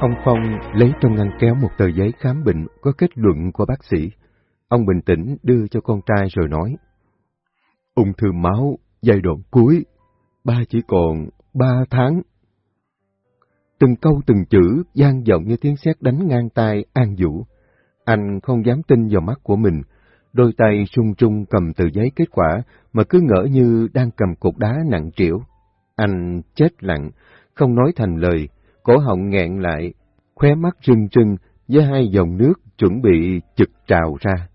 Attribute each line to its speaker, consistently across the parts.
Speaker 1: Ông Phong lấy trong ngăn kéo một tờ giấy khám bệnh có kết luận của bác sĩ. Ông bình tĩnh đưa cho con trai rồi nói. Ung thư máu, giai đoạn cuối, ba chỉ còn ba tháng. Từng câu từng chữ gian giọng như tiếng sét đánh ngang tai An Vũ. Anh không dám tin vào mắt của mình, đôi tay sung trung cầm tờ giấy kết quả mà cứ ngỡ như đang cầm cục đá nặng trĩu. Anh chết lặng, không nói thành lời, cổ họng nghẹn lại, khóe mắt rưng rưng với hai dòng nước chuẩn bị chực trào ra.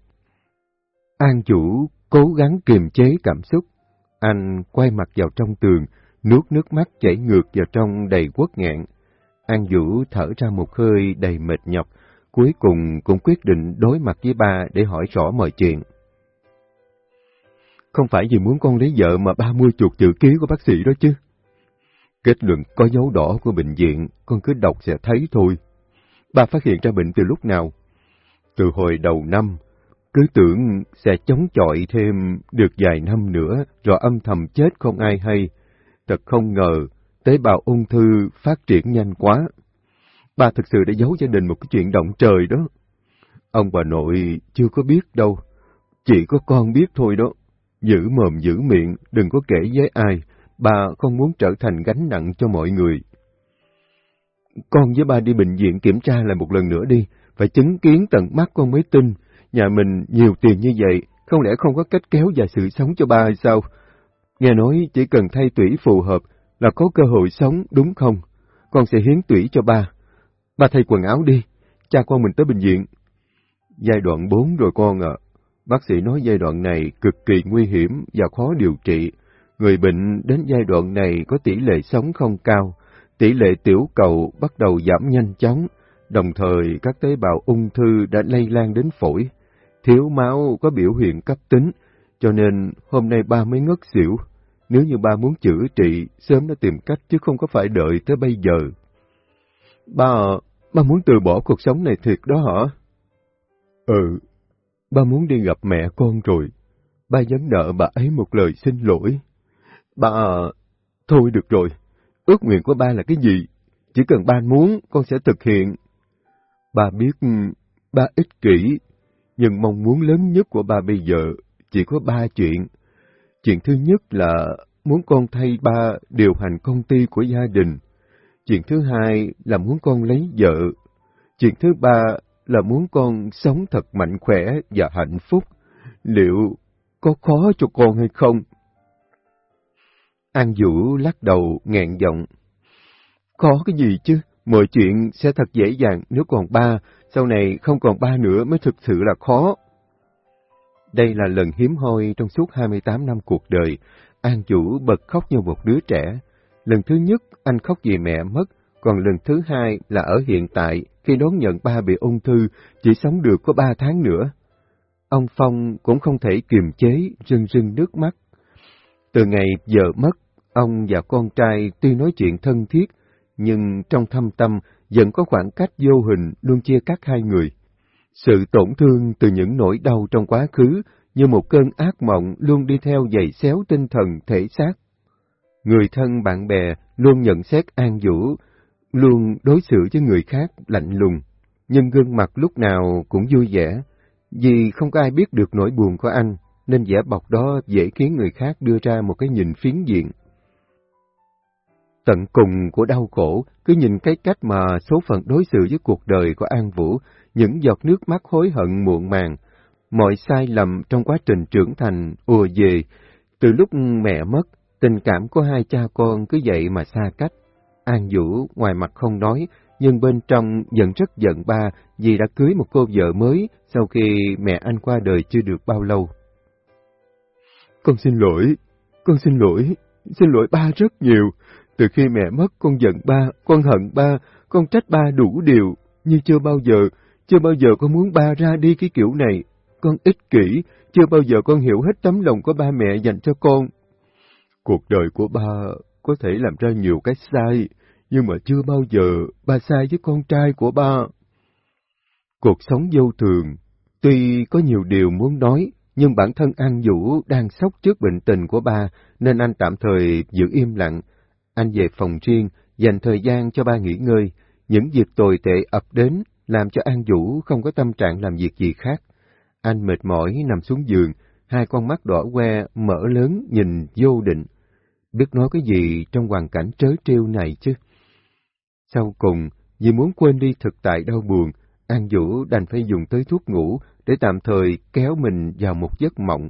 Speaker 1: An chủ cố gắng kiềm chế cảm xúc. Anh quay mặt vào trong tường, nuốt nước mắt chảy ngược vào trong đầy quất nghẹn. An Vũ thở ra một hơi đầy mệt nhọc, cuối cùng cũng quyết định đối mặt với ba để hỏi rõ mọi chuyện. Không phải vì muốn con lấy vợ mà ba mua chuột chữ ký của bác sĩ đó chứ. Kết luận có dấu đỏ của bệnh viện, con cứ đọc sẽ thấy thôi. Bà phát hiện ra bệnh từ lúc nào? Từ hồi đầu năm, cứ tưởng sẽ chống chọi thêm được vài năm nữa, rồi âm thầm chết không ai hay. Thật không ngờ, tế bào ung thư phát triển nhanh quá. bà thực sự đã giấu gia đình một cái chuyện động trời đó. Ông bà nội chưa có biết đâu, chỉ có con biết thôi đó. Giữ mồm giữ miệng, đừng có kể với ai, bà không muốn trở thành gánh nặng cho mọi người. Con với ba đi bệnh viện kiểm tra lại một lần nữa đi, phải chứng kiến tận mắt con mới tin. Nhà mình nhiều tiền như vậy, không lẽ không có cách kéo dài sự sống cho ba hay sao? Nghe nói chỉ cần thay tủy phù hợp là có cơ hội sống, đúng không? Con sẽ hiến tủy cho ba. Ba thay quần áo đi, cha con mình tới bệnh viện. Giai đoạn 4 rồi con ạ. Bác sĩ nói giai đoạn này cực kỳ nguy hiểm và khó điều trị. Người bệnh đến giai đoạn này có tỷ lệ sống không cao, tỷ lệ tiểu cầu bắt đầu giảm nhanh chóng, đồng thời các tế bào ung thư đã lây lan đến phổi. Thiếu máu có biểu hiện cấp tính, cho nên hôm nay ba mới ngất xỉu. Nếu như ba muốn chữa trị, sớm đã tìm cách chứ không có phải đợi tới bây giờ. Ba, ba muốn từ bỏ cuộc sống này thiệt đó hả? Ừ, ba muốn đi gặp mẹ con rồi. Ba nhắn nợ bà ấy một lời xin lỗi. Ba, thôi được rồi, ước nguyện của ba là cái gì? Chỉ cần ba muốn, con sẽ thực hiện. Ba biết ba ích kỷ, nhưng mong muốn lớn nhất của ba bây giờ chỉ có ba chuyện. Chuyện thứ nhất là muốn con thay ba điều hành công ty của gia đình. Chuyện thứ hai là muốn con lấy vợ. Chuyện thứ ba là muốn con sống thật mạnh khỏe và hạnh phúc. Liệu có khó cho con hay không? An Vũ lắc đầu nghẹn giọng. Khó cái gì chứ, mọi chuyện sẽ thật dễ dàng nếu còn ba, sau này không còn ba nữa mới thực sự là khó. Đây là lần hiếm hoi trong suốt 28 năm cuộc đời, An Vũ bật khóc như một đứa trẻ. Lần thứ nhất, anh khóc vì mẹ mất, còn lần thứ hai là ở hiện tại, khi đón nhận ba bị ung thư, chỉ sống được có ba tháng nữa. Ông Phong cũng không thể kiềm chế, rưng rưng nước mắt. Từ ngày vợ mất, ông và con trai tuy nói chuyện thân thiết, nhưng trong thâm tâm vẫn có khoảng cách vô hình luôn chia cắt hai người. Sự tổn thương từ những nỗi đau trong quá khứ như một cơn ác mộng luôn đi theo giày xéo tinh thần thể xác. Người thân bạn bè luôn nhận xét an vũ, luôn đối xử với người khác lạnh lùng, nhưng gương mặt lúc nào cũng vui vẻ, vì không có ai biết được nỗi buồn của anh, nên vẻ bọc đó dễ khiến người khác đưa ra một cái nhìn phiến diện. Tận cùng của đau khổ, cứ nhìn cái cách mà số phận đối xử với cuộc đời của An Vũ, những giọt nước mắt hối hận muộn màng, mọi sai lầm trong quá trình trưởng thành ùa về. Từ lúc mẹ mất, tình cảm của hai cha con cứ vậy mà xa cách. An Vũ ngoài mặt không nói, nhưng bên trong vẫn rất giận ba vì đã cưới một cô vợ mới sau khi mẹ anh qua đời chưa được bao lâu. Con xin lỗi, con xin lỗi, xin lỗi ba rất nhiều. Từ khi mẹ mất, con giận ba, con hận ba, con trách ba đủ điều, nhưng chưa bao giờ, chưa bao giờ con muốn ba ra đi cái kiểu này. Con ích kỷ, chưa bao giờ con hiểu hết tấm lòng của ba mẹ dành cho con. Cuộc đời của ba có thể làm ra nhiều cái sai, nhưng mà chưa bao giờ ba sai với con trai của ba. Cuộc sống vô thường, tuy có nhiều điều muốn nói, nhưng bản thân An Vũ đang sốc trước bệnh tình của ba, nên anh tạm thời giữ im lặng. Anh về phòng riêng, dành thời gian cho ba nghỉ ngơi. những việc tồi tệ ập đến làm cho An Vũ không có tâm trạng làm việc gì khác. Anh mệt mỏi nằm xuống giường, hai con mắt đỏ que mở lớn nhìn vô định. Biết nói cái gì trong hoàn cảnh trớ trêu này chứ? Sau cùng, vì muốn quên đi thực tại đau buồn, An Vũ đành phải dùng tới thuốc ngủ để tạm thời kéo mình vào một giấc mộng.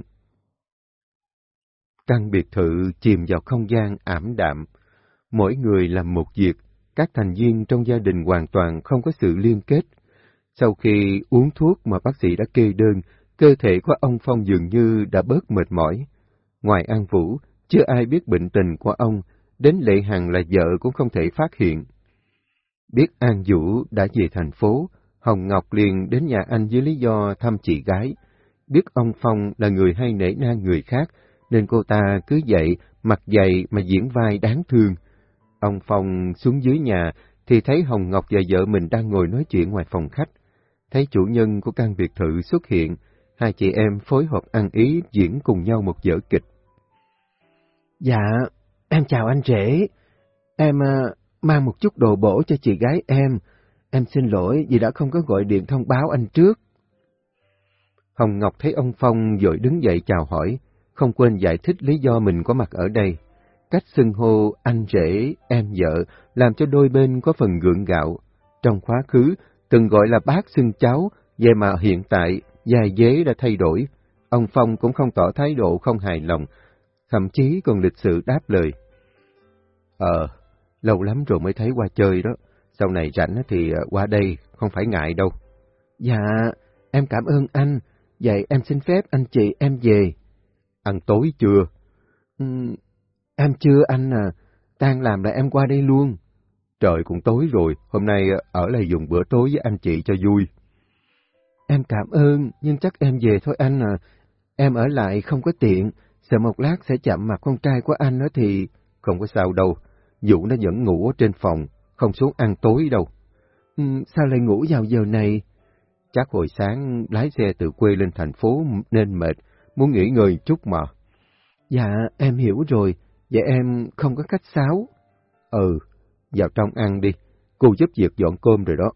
Speaker 1: Căn biệt thự chìm vào không gian ảm đạm. Mỗi người làm một việc, các thành viên trong gia đình hoàn toàn không có sự liên kết. Sau khi uống thuốc mà bác sĩ đã kê đơn, cơ thể của ông Phong dường như đã bớt mệt mỏi. Ngoài An Vũ, chưa ai biết bệnh tình của ông, đến Lệ Hằng là vợ cũng không thể phát hiện. Biết An Vũ đã về thành phố, Hồng Ngọc liền đến nhà anh với lý do thăm chị gái. Biết ông Phong là người hay nể nang người khác, nên cô ta cứ dậy, mặt dày mà diễn vai đáng thương. Ông Phong xuống dưới nhà thì thấy Hồng Ngọc và vợ mình đang ngồi nói chuyện ngoài phòng khách. Thấy chủ nhân của căn biệt thự xuất hiện, hai chị em phối hợp ăn ý diễn cùng nhau một vở kịch.
Speaker 2: Dạ, em chào anh rể. Em uh, mang một chút đồ bổ cho chị gái em. Em xin lỗi vì đã không có gọi điện thông báo anh trước.
Speaker 1: Hồng Ngọc thấy ông Phong vội đứng dậy chào hỏi, không quên giải thích lý do mình có mặt ở đây. Cách xưng hô anh rể, em vợ làm cho đôi bên có phần gượng gạo. Trong quá khứ, từng gọi là bác xưng cháu, về mà hiện tại, dài dế đã thay đổi. Ông Phong cũng không tỏ thái độ không hài lòng, thậm chí còn lịch sự đáp lời. Ờ, lâu lắm rồi mới thấy qua chơi đó, sau này rảnh thì ờ, qua đây, không phải ngại đâu.
Speaker 2: Dạ, em cảm ơn anh, vậy em xin phép anh chị em về.
Speaker 1: Ăn tối chưa?
Speaker 2: Ừ, em chưa anh à, tan làm là em qua đây luôn.
Speaker 1: Trời cũng tối rồi, hôm nay ở lại dùng bữa tối với anh chị cho vui.
Speaker 2: Em cảm ơn, nhưng chắc em về thôi anh à. Em ở lại không có tiện, sợ một lát sẽ chậm mặt con trai của anh đó thì...
Speaker 1: Không có sao đâu, Dụ nó vẫn ngủ ở trên phòng, không xuống ăn tối đâu.
Speaker 2: Ừ, sao lại ngủ vào giờ này?
Speaker 1: Chắc hồi sáng lái xe từ quê lên thành phố nên mệt, muốn nghỉ ngơi chút mà.
Speaker 2: Dạ, em hiểu rồi, vậy em không có cách sáo.
Speaker 1: Ừ, vào trong ăn đi, cô giúp việc dọn cơm rồi đó.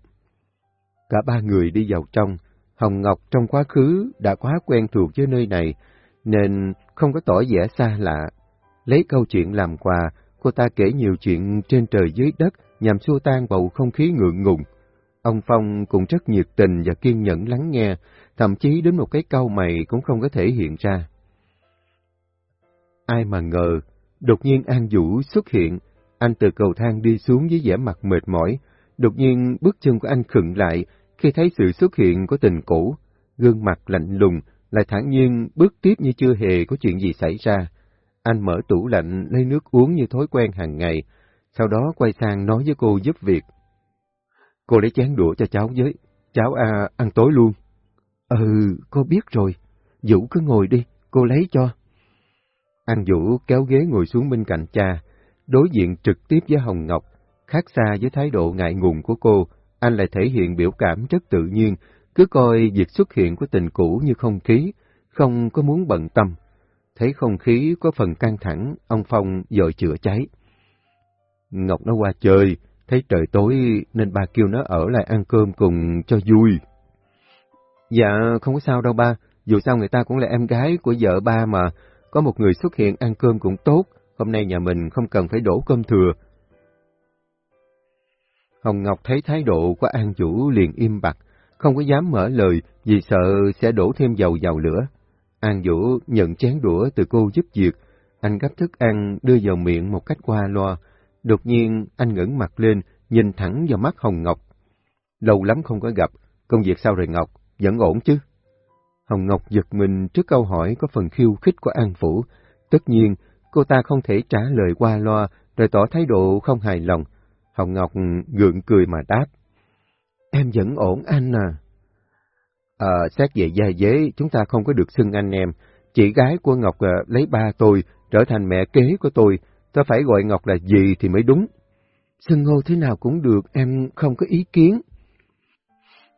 Speaker 1: Cả ba người đi vào trong, Hồng Ngọc trong quá khứ đã quá quen thuộc với nơi này, nên không có tỏ vẻ xa lạ. Lấy câu chuyện làm quà, cô ta kể nhiều chuyện trên trời dưới đất nhằm xua tan bầu không khí ngượng ngùng. Ông Phong cũng rất nhiệt tình và kiên nhẫn lắng nghe, thậm chí đến một cái câu mày cũng không có thể hiện ra. Ai mà ngờ, đột nhiên An Vũ xuất hiện, anh từ cầu thang đi xuống với vẻ mặt mệt mỏi, đột nhiên bước chân của anh khựng lại khi thấy sự xuất hiện của tình cũ, gương mặt lạnh lùng, lại thản nhiên bước tiếp như chưa hề có chuyện gì xảy ra. Anh mở tủ lạnh lấy nước uống như thói quen hàng ngày, sau đó quay sang nói với cô giúp việc. Cô lấy chén đũa cho cháu với, cháu à, ăn tối luôn.
Speaker 2: Ừ, cô biết rồi, Vũ cứ ngồi đi, cô lấy cho.
Speaker 1: An Vũ kéo ghế ngồi xuống bên cạnh cha, đối diện trực tiếp với Hồng Ngọc, khác xa với thái độ ngại ngùng của cô, anh lại thể hiện biểu cảm rất tự nhiên, cứ coi việc xuất hiện của tình cũ như không khí, không có muốn bận tâm. Thấy không khí có phần căng thẳng, ông Phong dội chữa cháy. Ngọc nó qua chơi, thấy trời tối nên ba kêu nó ở lại ăn cơm cùng cho vui.
Speaker 2: Dạ, không có sao đâu ba, dù sao người ta cũng là em gái của vợ ba mà, có một người xuất hiện ăn cơm cũng tốt, hôm nay nhà mình không cần phải đổ cơm thừa.
Speaker 1: Hồng Ngọc thấy thái độ của An Vũ liền im bặt, không có dám mở lời vì sợ sẽ đổ thêm dầu vào lửa. An Vũ nhận chén đũa từ cô giúp việc, anh gấp thức ăn đưa vào miệng một cách qua loa. Đột nhiên anh ngẩng mặt lên, nhìn thẳng vào mắt Hồng Ngọc. Lâu lắm không có gặp, công việc sao rồi Ngọc, vẫn ổn chứ? Hồng Ngọc giật mình trước câu hỏi có phần khiêu khích của An Phủ. Tất nhiên, cô ta không thể trả lời qua loa rồi tỏ thái độ không hài lòng. Hồng Ngọc gượng cười mà đáp.
Speaker 2: Em vẫn ổn anh à.
Speaker 1: À, xét về gia dế, chúng ta không có được xưng anh em. Chị gái của Ngọc à, lấy ba tôi, trở thành mẹ kế của tôi. Tôi phải gọi Ngọc là gì thì mới đúng.
Speaker 2: Xưng hô thế nào cũng được, em không có ý kiến.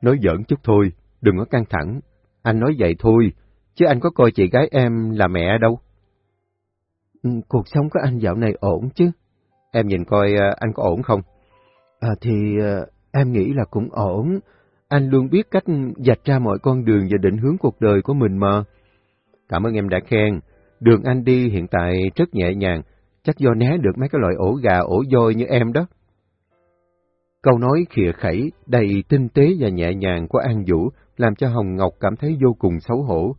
Speaker 1: Nói giỡn chút thôi, đừng có căng thẳng. Anh nói vậy thôi, chứ anh có coi chị gái em là mẹ đâu.
Speaker 2: Ừ, cuộc sống của anh dạo này ổn chứ?
Speaker 1: Em nhìn coi à, anh có ổn không?
Speaker 2: À, thì uh, em nghĩ là cũng ổn. Anh luôn biết cách dạch ra mọi con đường và định hướng cuộc đời của mình mà.
Speaker 1: Cảm ơn em đã khen. Đường anh đi hiện tại rất nhẹ nhàng, chắc do né được mấy cái loại ổ gà, ổ voi như em đó. Câu nói khịa khẩy, đầy tinh tế và nhẹ nhàng của An Vũ làm cho Hồng Ngọc cảm thấy vô cùng xấu hổ.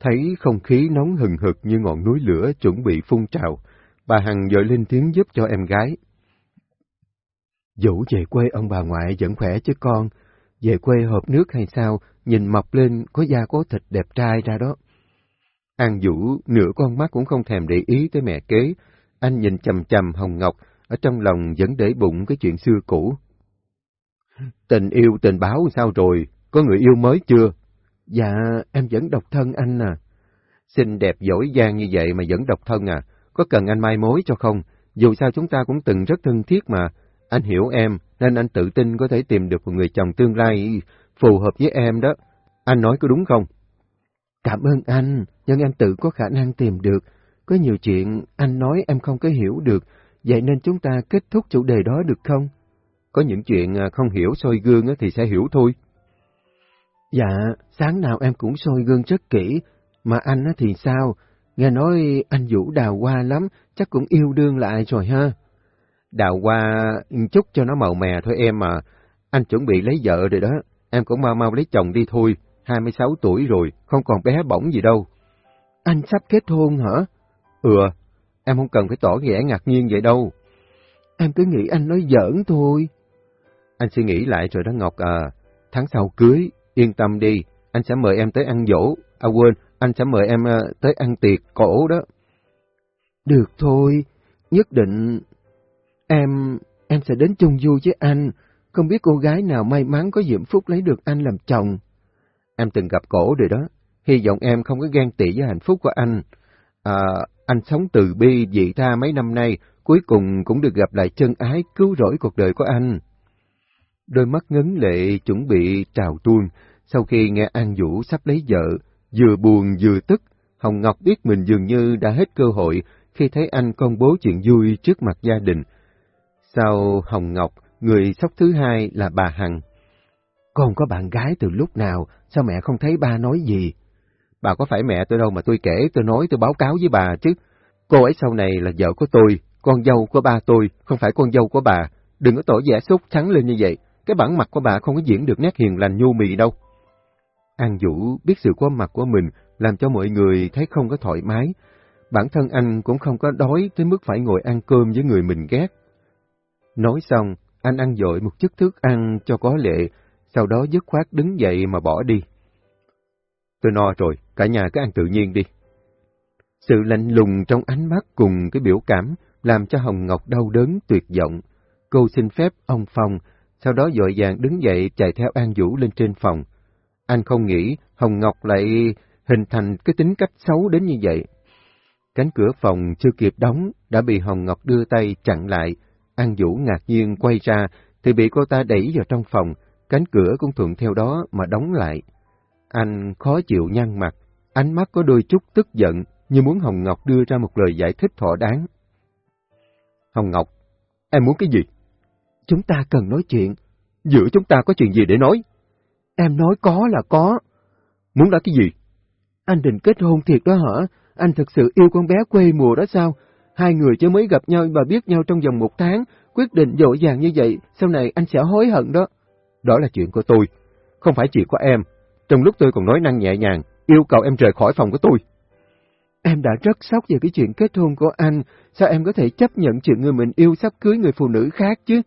Speaker 1: Thấy không khí nóng hừng hực như ngọn núi lửa chuẩn bị phun trào, bà Hằng dội lên tiếng giúp cho em gái.
Speaker 2: Dũ về quê ông bà ngoại vẫn khỏe chứ con, về quê hộp nước hay sao, nhìn mọc lên có da có thịt đẹp trai ra đó.
Speaker 1: An Vũ nửa con mắt cũng không thèm để ý tới mẹ kế, anh nhìn chầm chầm Hồng Ngọc, ở trong lòng vẫn để bụng cái chuyện xưa cũ. Tình yêu tình báo sao rồi, có người yêu mới chưa?
Speaker 2: Dạ, em vẫn độc thân anh à.
Speaker 1: Xinh đẹp giỏi giang như vậy mà vẫn độc thân à, có cần anh mai mối cho không? Dù sao chúng ta cũng từng rất thân thiết mà, anh hiểu em, nên anh tự tin có thể tìm được một người chồng tương lai phù hợp với em đó. Anh nói có đúng không?
Speaker 2: Cảm ơn anh, nhưng em tự có khả năng tìm được. Có nhiều chuyện anh nói em không có hiểu được, vậy nên chúng ta kết thúc chủ đề đó được không?
Speaker 1: Có những chuyện à, không hiểu soi gương thì sẽ hiểu thôi.
Speaker 2: Dạ, sáng nào em cũng soi gương rất kỹ, mà anh thì sao? Nghe nói anh Vũ đào hoa lắm, chắc cũng yêu đương lại rồi ha.
Speaker 1: Đào hoa chút cho nó màu mè thôi em mà. Anh chuẩn bị lấy vợ rồi đó, em cũng mau mau lấy chồng đi thôi. 26 tuổi rồi, không còn bé bỏng gì đâu.
Speaker 2: Anh sắp kết hôn hả?
Speaker 1: Ừ, em không cần phải tỏ vẻ ngạc nhiên vậy đâu.
Speaker 2: Em cứ nghĩ anh nói giỡn thôi.
Speaker 1: Anh suy nghĩ lại rồi đó Ngọc à, tháng sau cưới, yên tâm đi, anh sẽ mời em tới ăn dỗ. À quên, anh sẽ mời em à, tới ăn tiệc cổ đó.
Speaker 2: Được thôi, nhất định em em sẽ đến chung vui với anh. Không biết cô gái nào may mắn có diễm phúc lấy được anh làm chồng.
Speaker 1: Em từng gặp cổ rồi đó, hy vọng em không có ghen tị với hạnh phúc của anh. À, anh sống từ bi dị tha mấy năm nay, cuối cùng cũng được gặp lại chân ái cứu rỗi cuộc đời của anh. Đôi mắt ngấn lệ chuẩn bị trào tuôn, sau khi nghe An Vũ sắp lấy vợ, vừa buồn vừa tức, Hồng Ngọc biết mình dường như đã hết cơ hội khi thấy anh công bố chuyện vui trước mặt gia đình. Sau Hồng Ngọc, người sóc thứ hai là bà Hằng.
Speaker 2: Con có bạn gái từ lúc nào, sao mẹ không thấy ba nói gì?
Speaker 1: Bà có phải mẹ tôi đâu mà tôi kể, tôi nói, tôi báo cáo với bà chứ. Cô ấy sau này là vợ của tôi, con dâu của ba tôi, không phải con dâu của bà. Đừng có tỏ vẻ sốt trắng lên như vậy, cái bản mặt của bà không có diễn được nét hiền lành nhu mì đâu. An Vũ biết sự có mặt của mình làm cho mọi người thấy không có thoải mái. Bản thân anh cũng không có đói tới mức phải ngồi ăn cơm với người mình ghét. Nói xong, anh ăn dội một chút thức ăn cho có lệ, sau đó dứt khoát đứng dậy mà bỏ đi. Tôi no rồi, cả nhà cứ ăn tự nhiên đi. Sự lạnh lùng trong ánh mắt cùng cái biểu cảm làm cho Hồng Ngọc đau đớn tuyệt vọng. Cô xin phép ông Phong, sau đó dội vàng đứng dậy chạy theo An Vũ lên trên phòng. Anh không nghĩ Hồng Ngọc lại hình thành cái tính cách xấu đến như vậy. Cánh cửa phòng chưa kịp đóng, đã bị Hồng Ngọc đưa tay chặn lại. An Vũ ngạc nhiên quay ra, thì bị cô ta đẩy vào trong phòng, cánh cửa cũng thuận theo đó mà đóng lại. Anh khó chịu nhăn mặt, ánh mắt có đôi chút tức giận, như muốn Hồng Ngọc đưa ra một lời giải thích thỏa đáng. Hồng Ngọc, em muốn cái gì?
Speaker 2: Chúng ta cần nói chuyện.
Speaker 1: Giữa chúng ta có chuyện gì để nói?
Speaker 2: Em nói có là có.
Speaker 1: Muốn nói cái gì?
Speaker 2: Anh định kết hôn thiệt đó hả? Anh thực sự yêu con bé quê mùa đó sao? Hai người chưa mới gặp nhau và biết nhau trong vòng một tháng, quyết định dội dàng như vậy, sau này anh sẽ hối hận đó.
Speaker 1: Đó là chuyện của tôi, không phải chuyện của em. Trong lúc tôi còn nói năng nhẹ nhàng, yêu cầu em rời khỏi phòng của tôi.
Speaker 2: Em đã rất sốc về cái chuyện kết hôn của anh, sao em có thể chấp nhận chuyện người mình yêu sắp cưới người phụ nữ khác chứ?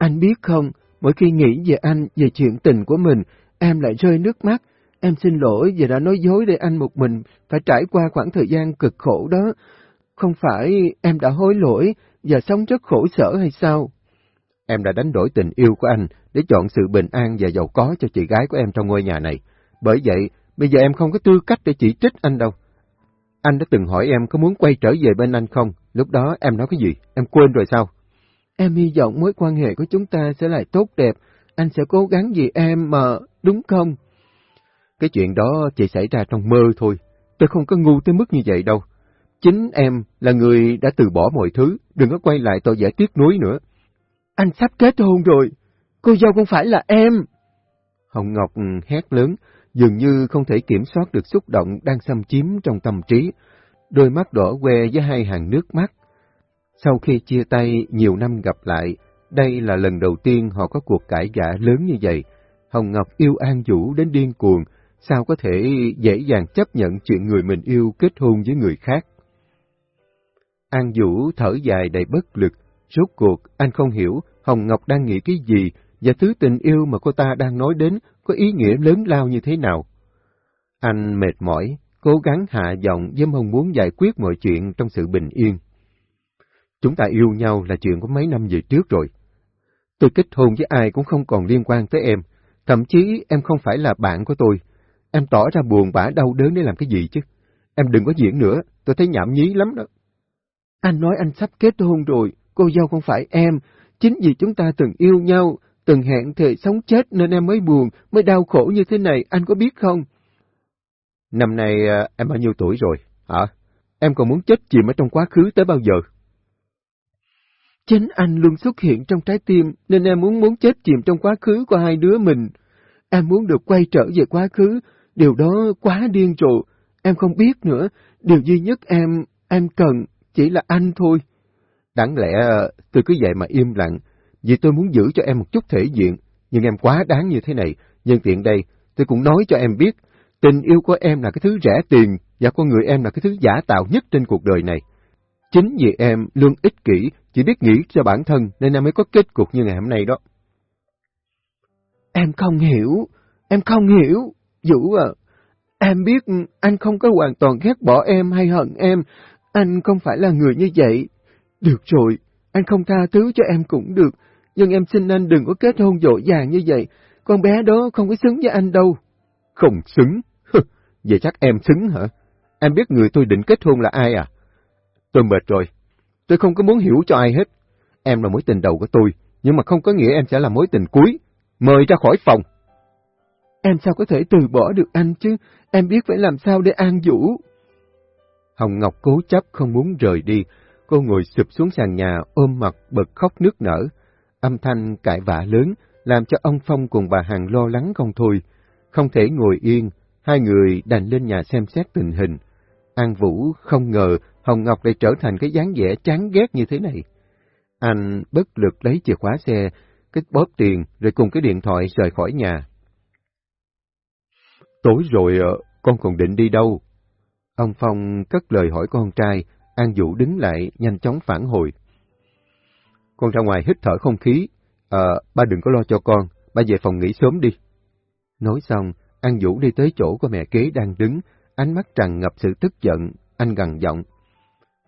Speaker 2: Anh biết không, mỗi khi nghĩ về anh, về chuyện tình của mình, em lại rơi nước mắt. Em xin lỗi vì đã nói dối để anh một mình phải trải qua khoảng thời gian cực khổ đó. Không phải em đã hối lỗi và sống rất khổ sở hay sao?
Speaker 1: Em đã đánh đổi tình yêu của anh để chọn sự bình an và giàu có cho chị gái của em trong ngôi nhà này. Bởi vậy, bây giờ em không có tư cách để chỉ trích anh đâu. Anh đã từng hỏi em có muốn quay trở về bên anh không? Lúc đó em nói cái gì? Em quên rồi sao?
Speaker 2: Em hy vọng mối quan hệ của chúng ta sẽ lại tốt đẹp. Anh sẽ cố gắng vì em mà, đúng không?
Speaker 1: Cái chuyện đó chỉ xảy ra trong mơ thôi. Tôi không có ngu tới mức như vậy đâu. Chính em là người đã từ bỏ mọi thứ, đừng có quay lại tội vẻ tiếc nuối nữa.
Speaker 2: Anh sắp kết hôn rồi, cô dâu không phải là em.
Speaker 1: Hồng Ngọc hét lớn, dường như không thể kiểm soát được xúc động đang xâm chiếm trong tâm trí. Đôi mắt đỏ que với hai hàng nước mắt. Sau khi chia tay nhiều năm gặp lại, đây là lần đầu tiên họ có cuộc cãi vã lớn như vậy. Hồng Ngọc yêu An Vũ đến điên cuồng, sao có thể dễ dàng chấp nhận chuyện người mình yêu kết hôn với người khác. An Vũ thở dài đầy bất lực, rốt cuộc anh không hiểu Hồng Ngọc đang nghĩ cái gì và thứ tình yêu mà cô ta đang nói đến có ý nghĩa lớn lao như thế nào. Anh mệt mỏi, cố gắng hạ giọng với mong muốn giải quyết mọi chuyện trong sự bình yên. Chúng ta yêu nhau là chuyện của mấy năm về trước rồi. Tôi kết hôn với ai cũng không còn liên quan tới em, thậm chí em không phải là bạn của tôi. Em tỏ ra buồn bã đau đớn để làm cái gì chứ? Em đừng có diễn nữa, tôi thấy nhảm nhí lắm đó.
Speaker 2: Anh nói anh sắp kết hôn rồi, cô dâu không phải em, chính vì chúng ta từng yêu nhau, từng hẹn thề sống chết nên em mới buồn, mới đau khổ như thế này, anh có biết không?
Speaker 1: Năm nay à, em bao nhiêu tuổi rồi, hả? Em còn muốn chết chìm ở trong quá khứ tới bao giờ?
Speaker 2: Chính anh luôn xuất hiện trong trái tim, nên em muốn muốn chết chìm trong quá khứ của hai đứa mình. Em muốn được quay trở về quá khứ, điều đó quá điên rồ. Em không biết nữa, điều duy nhất em, em cần chỉ là anh thôi.
Speaker 1: Đáng lẽ ờ, tôi cứ vậy mà im lặng, vì tôi muốn giữ cho em một chút thể diện, nhưng em quá đáng như thế này. Nhân tiện đây, tôi cũng nói cho em biết, tình yêu của em là cái thứ rẻ tiền, và con người em là cái thứ giả tạo nhất trên cuộc đời này. Chính vì em luôn ích kỷ, chỉ biết nghĩ cho bản thân nên em mới có kết cục như ngày hôm nay đó.
Speaker 2: Em không hiểu, em không hiểu, Vũ à. Em biết anh không có hoàn toàn ghét bỏ em hay hận em, anh không phải là người như vậy. Được rồi, anh không tha thứ cho em cũng được, nhưng em xin anh đừng có kết hôn dội dàng như vậy, con bé đó không có xứng với anh đâu.
Speaker 1: Không xứng? Vậy chắc em xứng hả? Em biết người tôi định kết hôn là ai à? Tôi mệt rồi. Tôi không có muốn hiểu cho ai hết. Em là mối tình đầu của tôi, nhưng mà không có nghĩa em sẽ là mối tình cuối. Mời ra khỏi phòng.
Speaker 2: Em sao có thể từ bỏ được anh chứ? Em biết phải làm sao để an vũ.
Speaker 1: Hồng Ngọc cố chấp không muốn rời đi. Cô ngồi sụp xuống sàn nhà, ôm mặt, bật khóc nước nở. Âm thanh cãi vã lớn, làm cho ông Phong cùng bà Hằng lo lắng không thôi. Không thể ngồi yên, hai người đành lên nhà xem xét tình hình. An Vũ không ngờ Hồng Ngọc lại trở thành cái dáng vẻ chán ghét như thế này. Anh bất lực lấy chìa khóa xe, cái bóp tiền rồi cùng cái điện thoại rời khỏi nhà. Tối rồi, ờ, con còn định đi đâu? Ông Phong cất lời hỏi con trai, An Vũ đứng lại, nhanh chóng phản hồi. Con ra ngoài hít thở không khí, à, ba đừng có lo cho con, ba về phòng nghỉ sớm đi. Nói xong, An Vũ đi tới chỗ của mẹ kế đang đứng, ánh mắt tràn ngập sự tức giận, anh gằn giọng.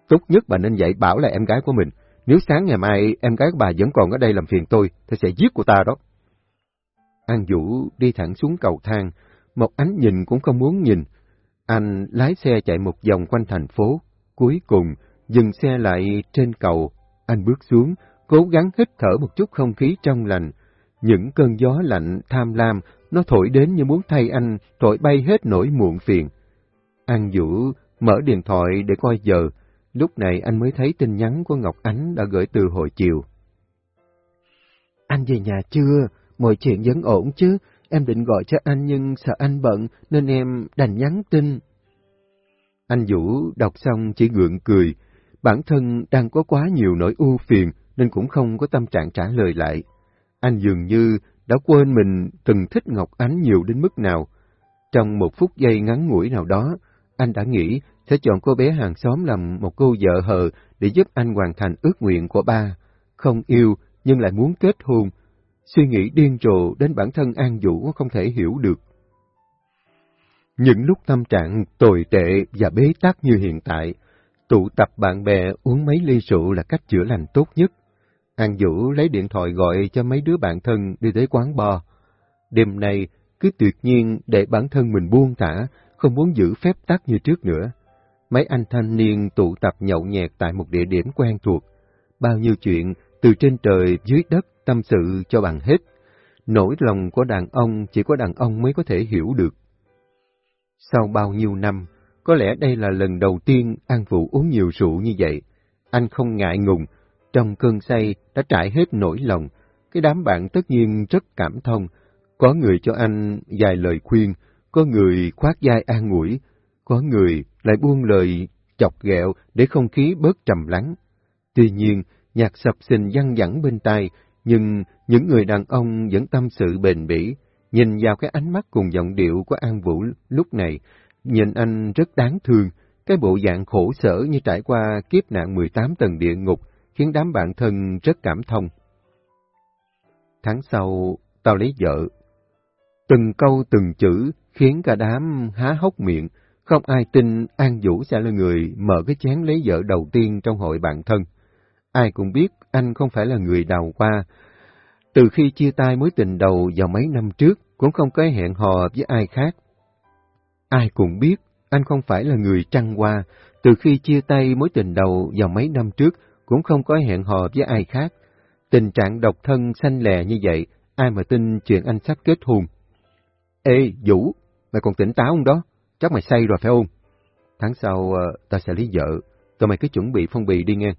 Speaker 1: Tốt nhất bà nên dạy bảo là em gái của mình, nếu sáng ngày mai em gái của bà vẫn còn ở đây làm phiền tôi, thì sẽ giết của ta đó. An Vũ đi thẳng xuống cầu thang, một ánh nhìn cũng không muốn nhìn. Anh lái xe chạy một vòng quanh thành phố, cuối cùng dừng xe lại trên cầu. Anh bước xuống, cố gắng hít thở một chút không khí trong lành. Những cơn gió lạnh tham lam, nó thổi đến như muốn thay anh, thổi bay hết nỗi muộn phiền. An Vũ mở điện thoại để coi giờ, lúc này anh mới thấy tin nhắn của Ngọc Ánh đã gửi từ hồi chiều.
Speaker 2: Anh về nhà chưa? Mọi chuyện vẫn ổn chứ? Em định gọi cho anh nhưng sợ anh bận nên em đành nhắn tin.
Speaker 1: Anh Vũ đọc xong chỉ gượng cười. Bản thân đang có quá nhiều nỗi ưu phiền nên cũng không có tâm trạng trả lời lại. Anh dường như đã quên mình từng thích Ngọc Ánh nhiều đến mức nào. Trong một phút giây ngắn ngủi nào đó, anh đã nghĩ sẽ chọn cô bé hàng xóm làm một cô vợ hờ để giúp anh hoàn thành ước nguyện của ba. Không yêu nhưng lại muốn kết hôn. Suy nghĩ điên rồ đến bản thân An Vũ không thể hiểu được. Những lúc tâm trạng tồi tệ và bế tắc như hiện tại, tụ tập bạn bè uống mấy ly rượu là cách chữa lành tốt nhất. An Vũ lấy điện thoại gọi cho mấy đứa bạn thân đi tới quán bar. Đêm nay, cứ tuyệt nhiên để bản thân mình buông thả, không muốn giữ phép tắc như trước nữa. Mấy anh thanh niên tụ tập nhậu nhẹt tại một địa điểm quen thuộc. Bao nhiêu chuyện từ trên trời dưới đất tâm sự cho bằng hết. Nỗi lòng của đàn ông chỉ có đàn ông mới có thể hiểu được. Sau bao nhiêu năm, có lẽ đây là lần đầu tiên An Vũ uống nhiều rượu như vậy. Anh không ngại ngùng,
Speaker 2: trong cơn say đã trải hết nỗi lòng. Cái đám bạn tất nhiên rất cảm thông. Có người cho anh vài lời khuyên, có người khoát vai an ủi, có người buông lời chọc ghẹo để không khí bớt trầm lắng. Tuy nhiên, nhạc sập sình văng vẳng bên tai, nhưng những người đàn ông vẫn tâm sự bền bỉ, nhìn vào cái ánh mắt cùng giọng điệu của An Vũ lúc này, nhìn anh rất đáng thương, cái bộ dạng khổ sở như trải qua kiếp nạn 18 tầng địa ngục, khiến đám bạn thân rất cảm thông. Tháng sau, tao lấy vợ. Từng câu từng chữ khiến cả đám há hốc miệng, không ai tin An Vũ sẽ là người mở cái chén lấy vợ đầu tiên trong hội bạn thân. Ai cũng biết anh không phải là người đào qua. Từ khi chia tay mối tình đầu vào mấy năm trước, cũng không có hẹn hò với ai khác. Ai cũng biết anh không phải là người trăng hoa. Từ khi chia tay mối tình đầu vào mấy năm trước, cũng không có hẹn hò với ai khác. Tình trạng độc thân xanh lè như vậy, ai mà tin chuyện anh sắp kết hôn. Ê, Vũ, mày còn tỉnh táo không đó? Chắc mày say rồi phải không? Tháng sau, ờ, uh, ta sẽ lấy vợ, tụi mày cứ chuẩn bị phong bì đi nghe.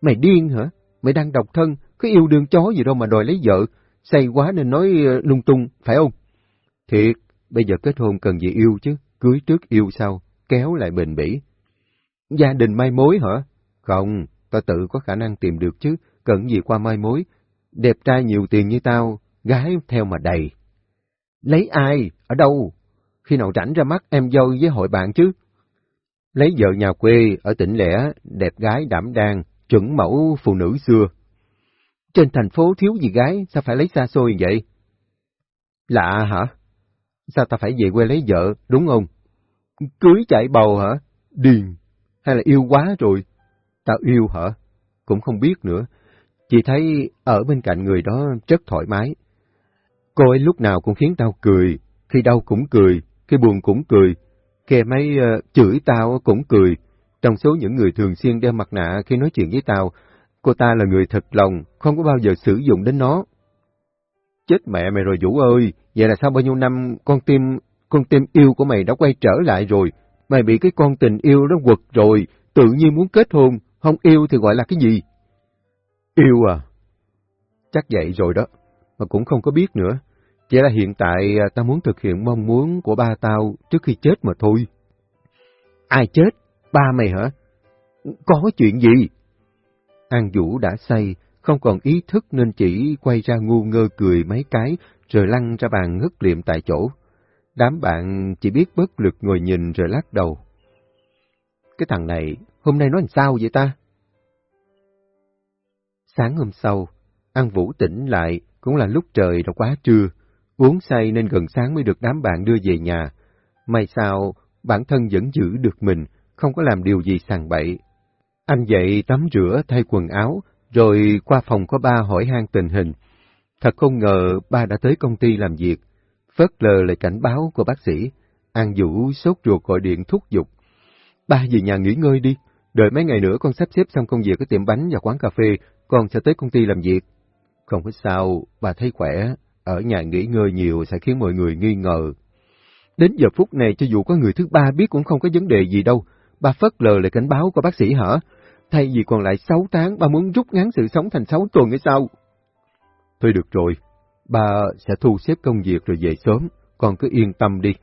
Speaker 2: Mày điên hả? Mày đang độc thân, cứ yêu đương chó gì đâu mà đòi lấy vợ. Say quá nên nói uh, lung tung, phải không? Thiệt, bây giờ kết hôn cần gì yêu chứ, cưới trước yêu sau, kéo lại bền bỉ. Gia đình mai mối hả? Không, ta tự có khả năng tìm được chứ, cần gì qua mai mối. Đẹp trai nhiều tiền như tao, gái theo mà đầy. Lấy ai? Ở đâu? Khi nào rảnh ra mắt em dâu với hội bạn chứ? Lấy vợ nhà quê ở tỉnh lẻ, đẹp gái đảm đang, chuẩn mẫu phụ nữ xưa. Trên thành phố thiếu gì gái, sao phải lấy xa xôi vậy? Lạ hả? Sao ta phải về quê lấy vợ, đúng không? Cưới chạy bầu hả? Điền. Hay là yêu quá rồi? Tao yêu hả? Cũng không biết nữa. Chỉ thấy ở bên cạnh người đó rất thoải mái. Cô ấy lúc nào cũng khiến tao cười, khi đau cũng cười, khi buồn cũng cười, kè mấy uh, ờ, chửi tao cũng cười. Trong số những người thường xuyên đeo mặt nạ khi nói chuyện với tao, cô ta là người thật lòng, không có bao giờ sử dụng đến nó. Chết mẹ mày rồi Vũ ơi, vậy là sao bao nhiêu năm con tim, con tim yêu của mày đã quay trở lại rồi? Mày bị cái con tình yêu đó quật rồi, tự nhiên muốn kết hôn, không yêu thì gọi là cái gì? Yêu à? Chắc vậy rồi đó, mà cũng không có biết nữa. Chỉ là hiện tại à, tao muốn thực hiện mong muốn của ba tao trước khi chết mà thôi. Ai chết? Ba mày hả? Có chuyện gì? An Vũ đã say, không còn ý thức nên chỉ quay ra ngu ngơ cười mấy cái, rồi lăn ra bàn ngất liệm tại chỗ. Đám bạn chỉ biết bất lực ngồi nhìn rồi lắc đầu. Cái thằng này, hôm nay nó làm sao vậy ta? Sáng hôm sau, An Vũ tỉnh lại, cũng là lúc trời đã quá trưa. Uống say nên gần sáng mới được đám bạn đưa về nhà. May sao, bản thân vẫn giữ được mình, không có làm điều gì sàng bậy. Anh dậy tắm rửa thay quần áo, rồi qua phòng có ba hỏi han tình hình. Thật không ngờ ba đã tới công ty làm việc. Phớt lờ lời cảnh báo của bác sĩ. An Vũ sốt ruột gọi điện thúc giục. Ba về nhà nghỉ ngơi đi. Đợi mấy ngày nữa con sắp xếp xong công việc ở tiệm bánh và quán cà phê, con sẽ tới công ty làm việc. Không có sao, bà thấy khỏe, ở nhà nghỉ ngơi nhiều sẽ khiến mọi người nghi ngờ. Đến giờ phút này cho dù có người thứ ba biết cũng không có vấn đề gì đâu. Bà phớt lờ lời cảnh báo của bác sĩ hả? Thay vì còn lại 6 tháng, bà muốn rút ngắn sự sống thành 6 tuần hay sao? Thôi được rồi, bà sẽ thu xếp công việc rồi về sớm, con cứ yên tâm đi.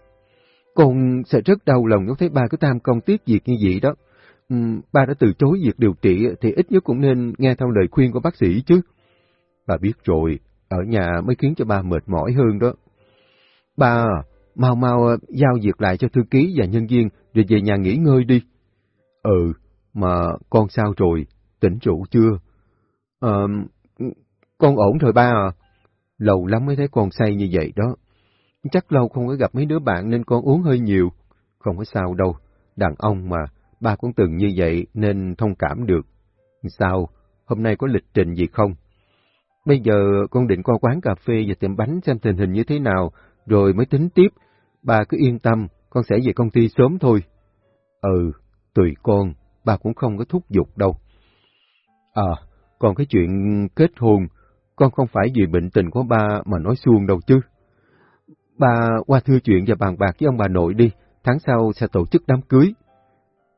Speaker 2: Con sẽ rất đau lòng nếu thấy ba cứ tam công tiếc việc như vậy đó. Uhm, ba đã từ chối việc điều trị thì ít nhất cũng nên nghe theo lời khuyên của bác sĩ chứ. Bà biết rồi, ở nhà mới khiến cho ba mệt mỏi hơn đó. Ba, mau mau ờ, giao việc lại cho thư ký và nhân viên rồi về nhà nghỉ ngơi đi. Ừ, mà con sao rồi? Tỉnh rượu chưa? Ờ, con ổn rồi ba à? Lâu lắm mới thấy con say như vậy đó. Chắc lâu không có gặp mấy đứa bạn nên con uống hơi nhiều. Không có sao đâu, đàn ông mà, ba cũng từng như vậy nên thông cảm được. Sao, hôm nay có lịch trình gì không? Bây giờ con định qua quán cà phê và tiệm bánh xem tình hình như thế nào, rồi mới tính tiếp. Bà cứ yên tâm, con sẽ về công ty sớm thôi. Ừ, tùy con, bà cũng không có thúc giục đâu. À, còn cái chuyện kết hôn, con không phải vì bệnh tình của ba mà nói xuông đâu chứ. Bà qua thư chuyện và bàn bạc với ông bà nội đi, tháng sau sẽ tổ chức đám cưới.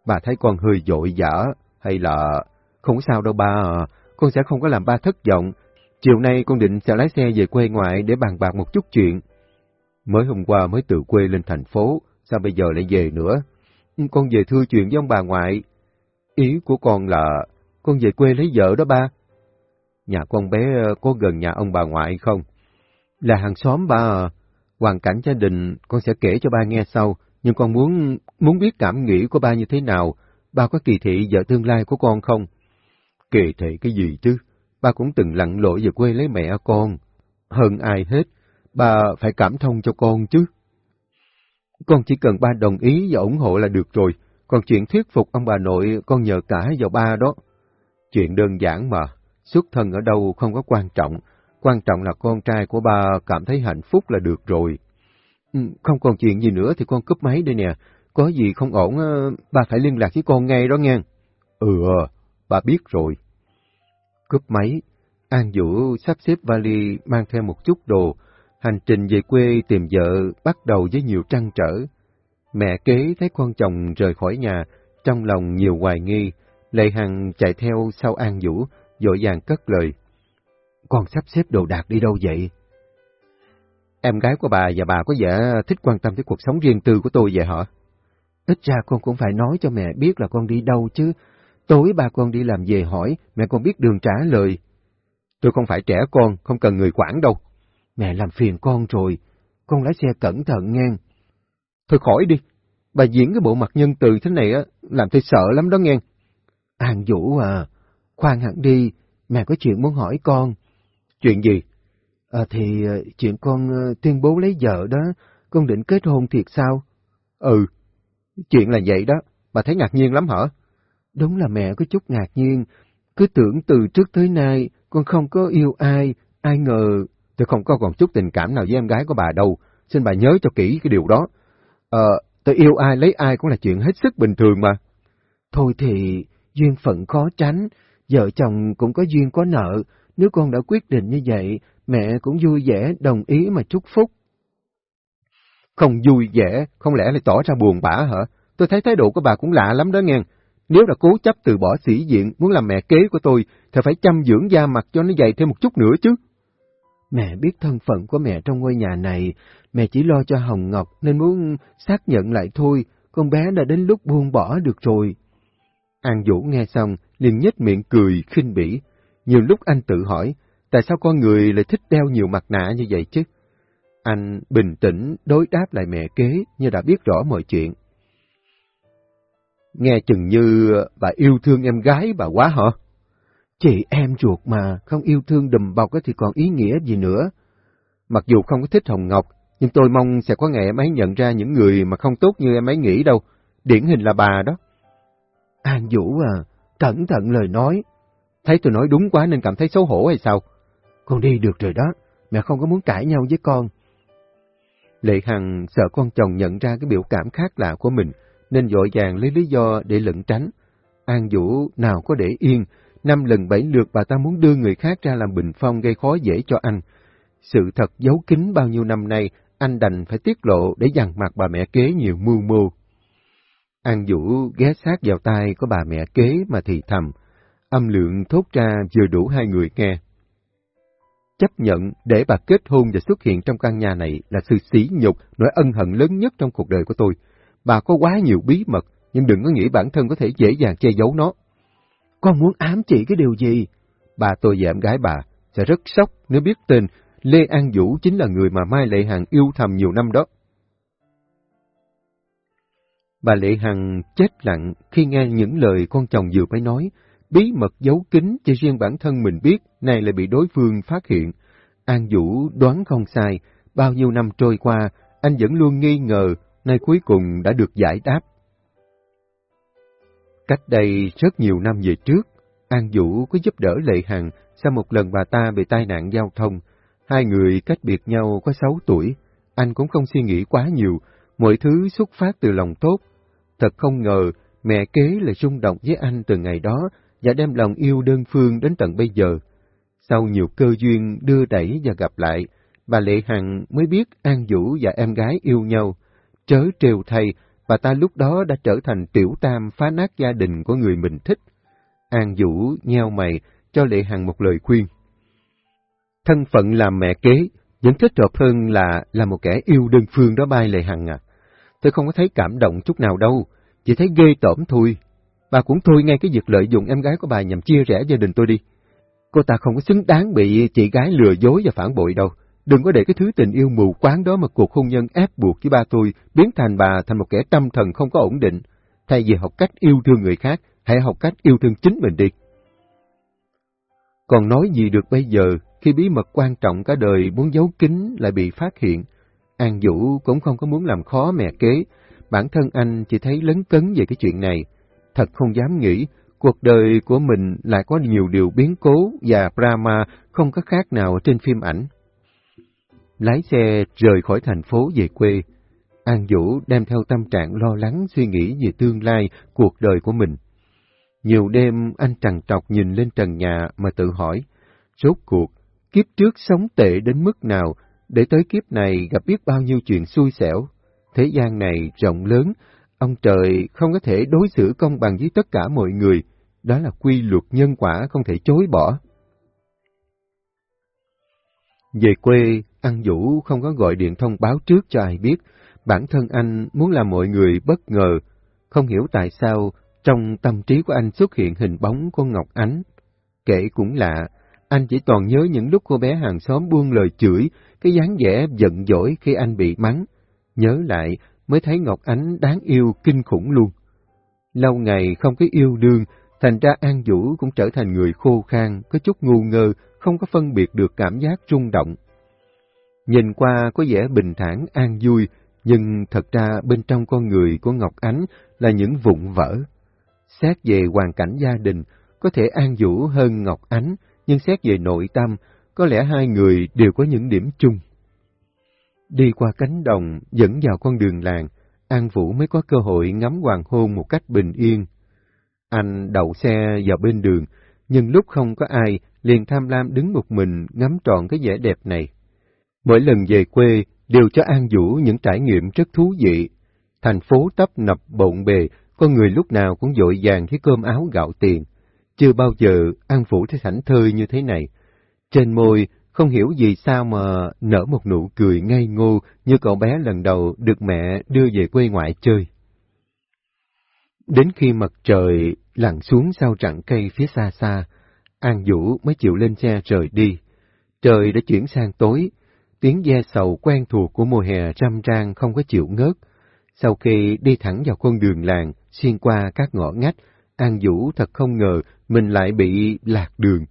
Speaker 2: Bà thấy con hơi dội dã, hay là... Không sao đâu ba à, con sẽ không có làm ba thất vọng. Chiều nay con định sẽ lái xe về quê ngoại để bàn bạc một chút chuyện.
Speaker 1: Mới hôm qua mới từ quê lên thành phố, sao bây giờ lại về nữa? Con về thưa chuyện với ông bà ngoại. Ý của con là con về quê lấy vợ đó ba. Nhà con bé ờ, có gần nhà ông bà ngoại không?
Speaker 2: Là hàng xóm ba à. Hoàn cảnh gia đình con sẽ kể cho ba nghe sau, nhưng con muốn muốn biết cảm nghĩ của ba như thế nào. Ba có kỳ thị vợ tương lai của con không?
Speaker 1: Kỳ thị cái gì chứ? Ba cũng từng lặn lội về quê lấy mẹ con. Hơn ai hết, ba phải cảm thông cho con chứ.
Speaker 2: Con chỉ cần ba đồng ý và ủng hộ là được rồi, còn chuyện thuyết phục ông bà nội con nhờ cả vào ba đó.
Speaker 1: Chuyện đơn giản mà, xuất thân ở đâu không có quan trọng, quan trọng là con trai của ba cảm thấy hạnh phúc là được rồi.
Speaker 2: Ừ, không còn chuyện gì nữa thì con cúp máy đây nè, có gì không ổn ba phải liên lạc với con ngay đó nghe.
Speaker 1: Ừ, ba biết rồi
Speaker 2: cướp máy, An Vũ sắp xếp vali mang theo một chút đồ, hành trình về quê tìm vợ bắt đầu với nhiều trăn trở. Mẹ kế thấy con chồng rời khỏi nhà, trong lòng nhiều hoài nghi, Lệ Hằng chạy theo sau An Vũ, dội vàng cất lời. Con sắp xếp đồ đạc đi đâu vậy? Em gái của bà và bà có vẻ thích quan tâm tới cuộc sống riêng tư của tôi vậy hả? Ít ra con cũng phải nói cho mẹ biết là con đi đâu chứ. Tối ba con đi làm về hỏi, mẹ con biết đường trả lời.
Speaker 1: Tôi không phải trẻ con, không cần người quản đâu.
Speaker 2: Mẹ làm phiền con rồi, con lái xe cẩn thận nghe.
Speaker 1: Thôi khỏi đi, bà diễn cái bộ mặt nhân từ thế này á, làm tôi sợ lắm đó nghe.
Speaker 2: An Vũ à, khoan hẳn đi, mẹ có chuyện muốn hỏi con.
Speaker 1: Chuyện gì?
Speaker 2: À, thì à, chuyện con à, tuyên bố lấy vợ đó, con định kết hôn thiệt sao?
Speaker 1: Ừ, chuyện là vậy đó, bà thấy ngạc nhiên lắm hả?
Speaker 2: Đúng là mẹ có chút ngạc nhiên, cứ tưởng từ trước tới nay con không có yêu ai, ai ngờ...
Speaker 1: Tôi không có còn chút tình cảm nào với em gái của bà đâu, xin bà nhớ cho kỹ cái điều đó. Ờ, tôi yêu ai lấy ai cũng là chuyện hết sức bình thường mà.
Speaker 2: Thôi thì, duyên phận khó tránh, vợ chồng cũng có duyên có nợ, nếu con đã quyết định như vậy, mẹ cũng vui vẻ đồng ý mà chúc phúc.
Speaker 1: Không vui vẻ, không lẽ lại tỏ ra buồn bã hả? Tôi thấy thái độ của bà cũng lạ lắm đó nghe. Nếu đã cố chấp từ bỏ sĩ diện, muốn làm mẹ kế của tôi, thì phải chăm dưỡng da mặt cho nó dày thêm một chút nữa chứ.
Speaker 2: Mẹ biết thân phận của mẹ trong ngôi nhà này, mẹ chỉ lo cho Hồng Ngọc nên muốn xác nhận lại thôi, con bé đã đến lúc buông bỏ được rồi.
Speaker 1: An Vũ nghe xong, liền nhếch miệng cười, khinh bỉ. Nhiều lúc anh tự hỏi, tại sao con người lại thích đeo nhiều mặt nạ như vậy chứ? Anh bình tĩnh đối đáp lại mẹ kế như đã biết rõ mọi chuyện. Nghe chừng như ờ, bà yêu thương em gái bà quá hả?
Speaker 2: Chị em ruột mà, không yêu thương đùm bọc thì còn ý nghĩa gì nữa.
Speaker 1: Mặc dù không có thích Hồng Ngọc, nhưng tôi mong sẽ có ngày em ấy nhận ra những người mà không tốt như em ấy nghĩ đâu. Điển hình là bà đó.
Speaker 2: An Vũ à, cẩn thận lời nói.
Speaker 1: Thấy tôi nói đúng quá nên cảm thấy xấu hổ hay sao?
Speaker 2: Con đi được rồi đó, mẹ không có muốn cãi nhau với con.
Speaker 1: Lệ Hằng sợ con chồng nhận ra cái biểu cảm khác lạ của mình, nên dội vàng lấy lý do để lẩn tránh. An Vũ nào có để yên, năm lần bảy lượt bà ta muốn đưa người khác ra làm bình phong gây khó dễ cho anh. Sự thật giấu kín bao nhiêu năm nay, anh đành phải tiết lộ để dằn mặt bà mẹ kế nhiều mưu mô. An Vũ ghé sát vào tai của bà mẹ kế mà thì thầm, âm lượng thốt ra vừa đủ hai người nghe. Chấp nhận để bà kết hôn và xuất hiện trong căn nhà này là sự sỉ nhục, nỗi ân hận lớn nhất trong cuộc đời của tôi. Bà có quá nhiều bí mật, nhưng đừng có nghĩ bản thân có thể dễ dàng che giấu nó.
Speaker 2: Con muốn ám chỉ cái điều gì?
Speaker 1: Bà tôi và em gái bà sẽ rất sốc nếu biết tên Lê An Vũ chính là người mà Mai Lệ Hằng yêu thầm nhiều năm đó. Bà Lệ Hằng chết lặng khi nghe những lời con chồng vừa mới nói, bí mật giấu kín chỉ riêng bản thân mình biết, này lại bị đối phương phát hiện. An Vũ đoán không sai, bao nhiêu năm trôi qua, anh vẫn luôn nghi ngờ, nay cuối cùng đã được giải đáp. Cách đây rất nhiều năm về trước, An Vũ có giúp đỡ Lệ Hằng sau một lần bà ta bị tai nạn giao thông. Hai người cách biệt nhau có sáu tuổi, anh cũng không suy nghĩ quá nhiều, mọi thứ xuất phát từ lòng tốt. Thật không ngờ, mẹ kế lại rung động với anh từ ngày đó và đem lòng yêu đơn phương đến tận bây giờ. Sau nhiều cơ duyên đưa đẩy và gặp lại, bà Lệ Hằng mới biết An Vũ và em gái yêu nhau. Chớ trêu thầy bà ta lúc đó đã trở thành tiểu tam phá nát gia đình của người mình thích. An Vũ nheo mày, cho Lệ Hằng một lời khuyên. Thân phận làm mẹ kế, vẫn thích hợp hơn là là một kẻ yêu đơn phương đó bay Lệ Hằng à. Tôi không có thấy cảm động chút nào đâu, chỉ thấy ghê tởm thôi. Bà cũng thôi ngay cái việc lợi dụng em gái của bà nhằm chia rẽ gia đình tôi đi. Cô ta không có xứng đáng bị chị gái lừa dối và phản bội đâu. Đừng có để cái thứ tình yêu mù quáng đó mà cuộc hôn nhân ép buộc với ba tôi biến thành bà thành một kẻ tâm thần không có ổn định. Thay vì học cách yêu thương người khác, hãy học cách yêu thương chính mình đi. Còn nói gì được bây giờ, khi bí mật quan trọng cả đời muốn giấu kín lại bị phát hiện. An Vũ cũng không có muốn làm khó mẹ kế, bản thân anh chỉ thấy lấn cấn về cái chuyện này. Thật không dám nghĩ, cuộc đời của mình lại có nhiều điều biến cố và drama không có khác nào trên phim ảnh. Lái xe rời khỏi thành phố về quê, An Vũ đem theo tâm trạng lo lắng suy nghĩ về tương lai, cuộc đời của mình. Nhiều đêm anh trằn trọc nhìn lên trần nhà mà tự hỏi, rốt cuộc, kiếp trước sống tệ đến mức nào, để tới kiếp này gặp biết bao nhiêu chuyện xui xẻo. Thế gian này rộng lớn, ông trời không có thể đối xử công bằng với tất cả mọi người, đó là quy luật nhân quả không thể chối bỏ. Về quê, Ăn Vũ không có gọi điện thông báo trước cho ai biết, bản thân anh muốn làm mọi người bất ngờ, không hiểu tại sao trong tâm trí của anh xuất hiện hình bóng của Ngọc Ánh. Kể cũng lạ, anh chỉ toàn nhớ những lúc cô bé hàng xóm buông lời chửi, cái dáng vẻ giận dỗi khi anh bị mắng. Nhớ lại mới thấy Ngọc Ánh đáng yêu kinh khủng luôn. Lâu ngày không có yêu đương, thành ra An Vũ cũng trở thành người khô khan, có chút ngu ngơ, không có phân biệt được cảm giác rung động. Nhìn qua có vẻ bình thản, an vui, nhưng thật ra bên trong con người của Ngọc Ánh là những vụn vỡ. Xét về hoàn cảnh gia đình, có thể an vũ hơn Ngọc Ánh, nhưng xét về nội tâm, có lẽ hai người đều có những điểm chung. Đi qua cánh đồng, dẫn vào con đường làng, An Vũ mới có cơ hội ngắm hoàng hôn một cách bình yên. Anh đậu xe vào bên đường, nhưng lúc không có ai, liền tham lam đứng một mình ngắm trọn cái vẻ đẹp này. Mỗi lần về quê, đều cho An Vũ những trải nghiệm rất thú vị. Thành phố tấp nập bộn bề, con người lúc nào cũng dội vàng với cơm áo gạo tiền. Chưa bao giờ An Vũ thấy thảnh thơi như thế này. Trên môi, không hiểu vì sao mà nở một nụ cười ngây ngô như cậu bé lần đầu được mẹ đưa về quê ngoại chơi. Đến khi mặt trời lặn xuống sau rặng cây phía xa xa, An Vũ mới chịu lên xe rời đi. Trời đã chuyển sang tối, tiếng ve sầu quen thuộc của mùa hè trăm trang không có chịu ngớt. Sau khi đi thẳng vào con đường làng, xuyên qua các ngõ ngách, An Vũ thật không ngờ mình lại bị lạc đường.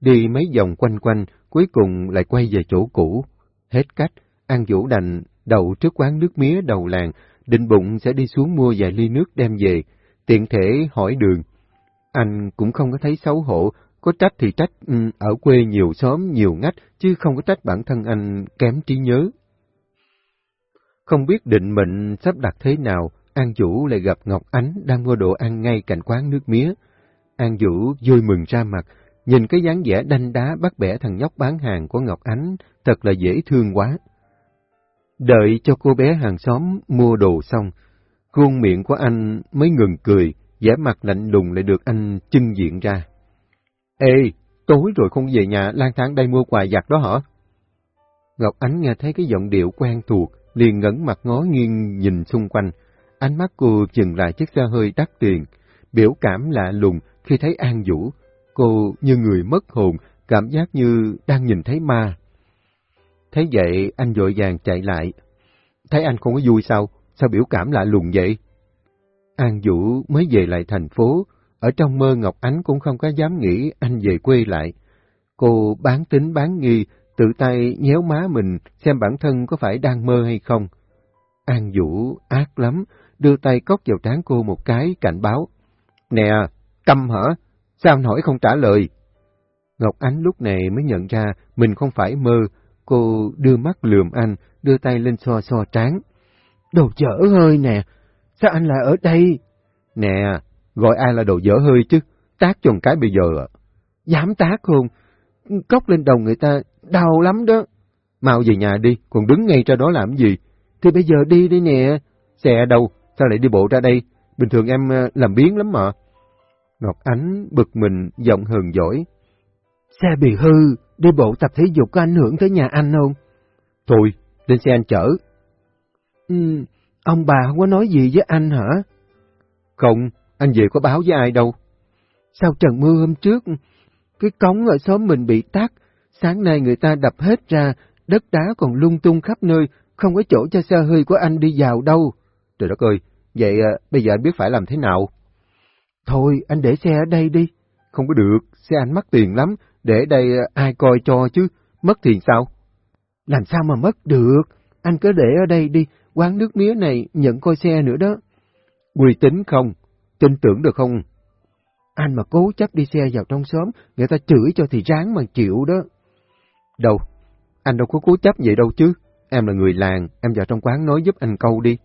Speaker 1: Đi mấy vòng quanh quanh, cuối cùng lại quay về chỗ cũ. Hết cách, An Vũ đành đậu trước quán nước mía đầu làng, định bụng sẽ đi xuống mua vài ly nước đem về, tiện thể hỏi đường. Anh cũng không có thấy xấu hổ, có trách thì trách ừ, ở quê nhiều xóm, nhiều ngách, chứ không có trách bản thân anh kém trí nhớ. Không biết định mệnh sắp đặt thế nào, An Vũ lại gặp Ngọc Ánh đang mua đồ ăn ngay cạnh quán nước mía. An Vũ vui mừng ra mặt, nhìn cái dáng vẻ đanh đá bắt bẻ thằng nhóc bán hàng của Ngọc Ánh, thật là dễ thương quá. Đợi cho cô bé hàng xóm mua đồ xong, khuôn miệng của anh mới ngừng cười, vẻ mặt lạnh lùng lại được anh trưng diện ra. Ê, tối rồi không về nhà lang thang đây mua quà giặt đó hả? Ngọc Ánh nghe thấy cái giọng điệu quen thuộc, liền ngẩng mặt ngó nghiêng nhìn xung quanh. Ánh mắt cô dừng lại chiếc xe hơi đắt tiền, biểu cảm lạ lùng khi thấy An Vũ. Cô như người mất hồn, cảm giác như đang nhìn thấy ma. Thấy vậy, anh vội vàng chạy lại. Thấy anh không có vui sao? Sao biểu cảm lạ lùng vậy? An Vũ mới về lại thành phố, ở trong mơ Ngọc Ánh cũng không có dám nghĩ anh về quê lại. Cô bán tính bán nghi, tự tay nhéo má mình xem bản thân có phải đang mơ hay không. An Vũ ác lắm, đưa tay cốc vào trán cô một cái cảnh báo. Nè, câm hả? Sao anh hỏi không trả lời? Ngọc Ánh lúc này mới nhận ra mình không phải mơ, cô đưa mắt lườm anh, đưa tay lên so so trán. Đồ chở hơi nè, sao anh lại ở đây? Nè, Gọi ai là đồ dở hơi chứ, tác cho cái bây giờ à. Dám tác không? Cốc lên đầu người ta, đau lắm đó. Mau về nhà đi, còn đứng ngay ra đó làm gì? Thì bây giờ đi đi nè. Xe đâu, sao lại đi bộ ra đây? Bình thường em ờ, làm biến lắm mà. Ngọc Ánh bực mình, giọng hờn giỏi.
Speaker 2: Xe bị hư, đi bộ tập thể dục có ảnh hưởng tới nhà anh không?
Speaker 1: Thôi, lên xe anh chở.
Speaker 2: Ừ, ông bà không có nói gì với anh hả?
Speaker 1: Không, anh về có báo với ai đâu.
Speaker 2: Sao trận mưa hôm trước, cái cống ở xóm mình bị tắt, sáng nay người ta đập hết ra, đất đá còn lung tung khắp nơi, không có chỗ cho xe hơi của anh đi vào đâu.
Speaker 1: Trời đất ơi, vậy à, bây giờ anh biết phải làm thế nào?
Speaker 2: Thôi, anh để xe ở đây đi.
Speaker 1: Không có được, xe anh mất tiền lắm, để đây à, ai coi cho chứ, mất tiền sao?
Speaker 2: Làm sao mà mất được, anh cứ để ở đây đi, quán nước mía này nhận coi xe nữa đó.
Speaker 1: Uy tín không? Tin tưởng được không?
Speaker 2: Anh mà cố chấp đi xe vào trong xóm, người ta chửi cho thì ráng mà chịu đó.
Speaker 1: Đâu, anh đâu có cố chấp vậy đâu chứ. Em là người làng, em vào trong quán nói giúp anh câu đi.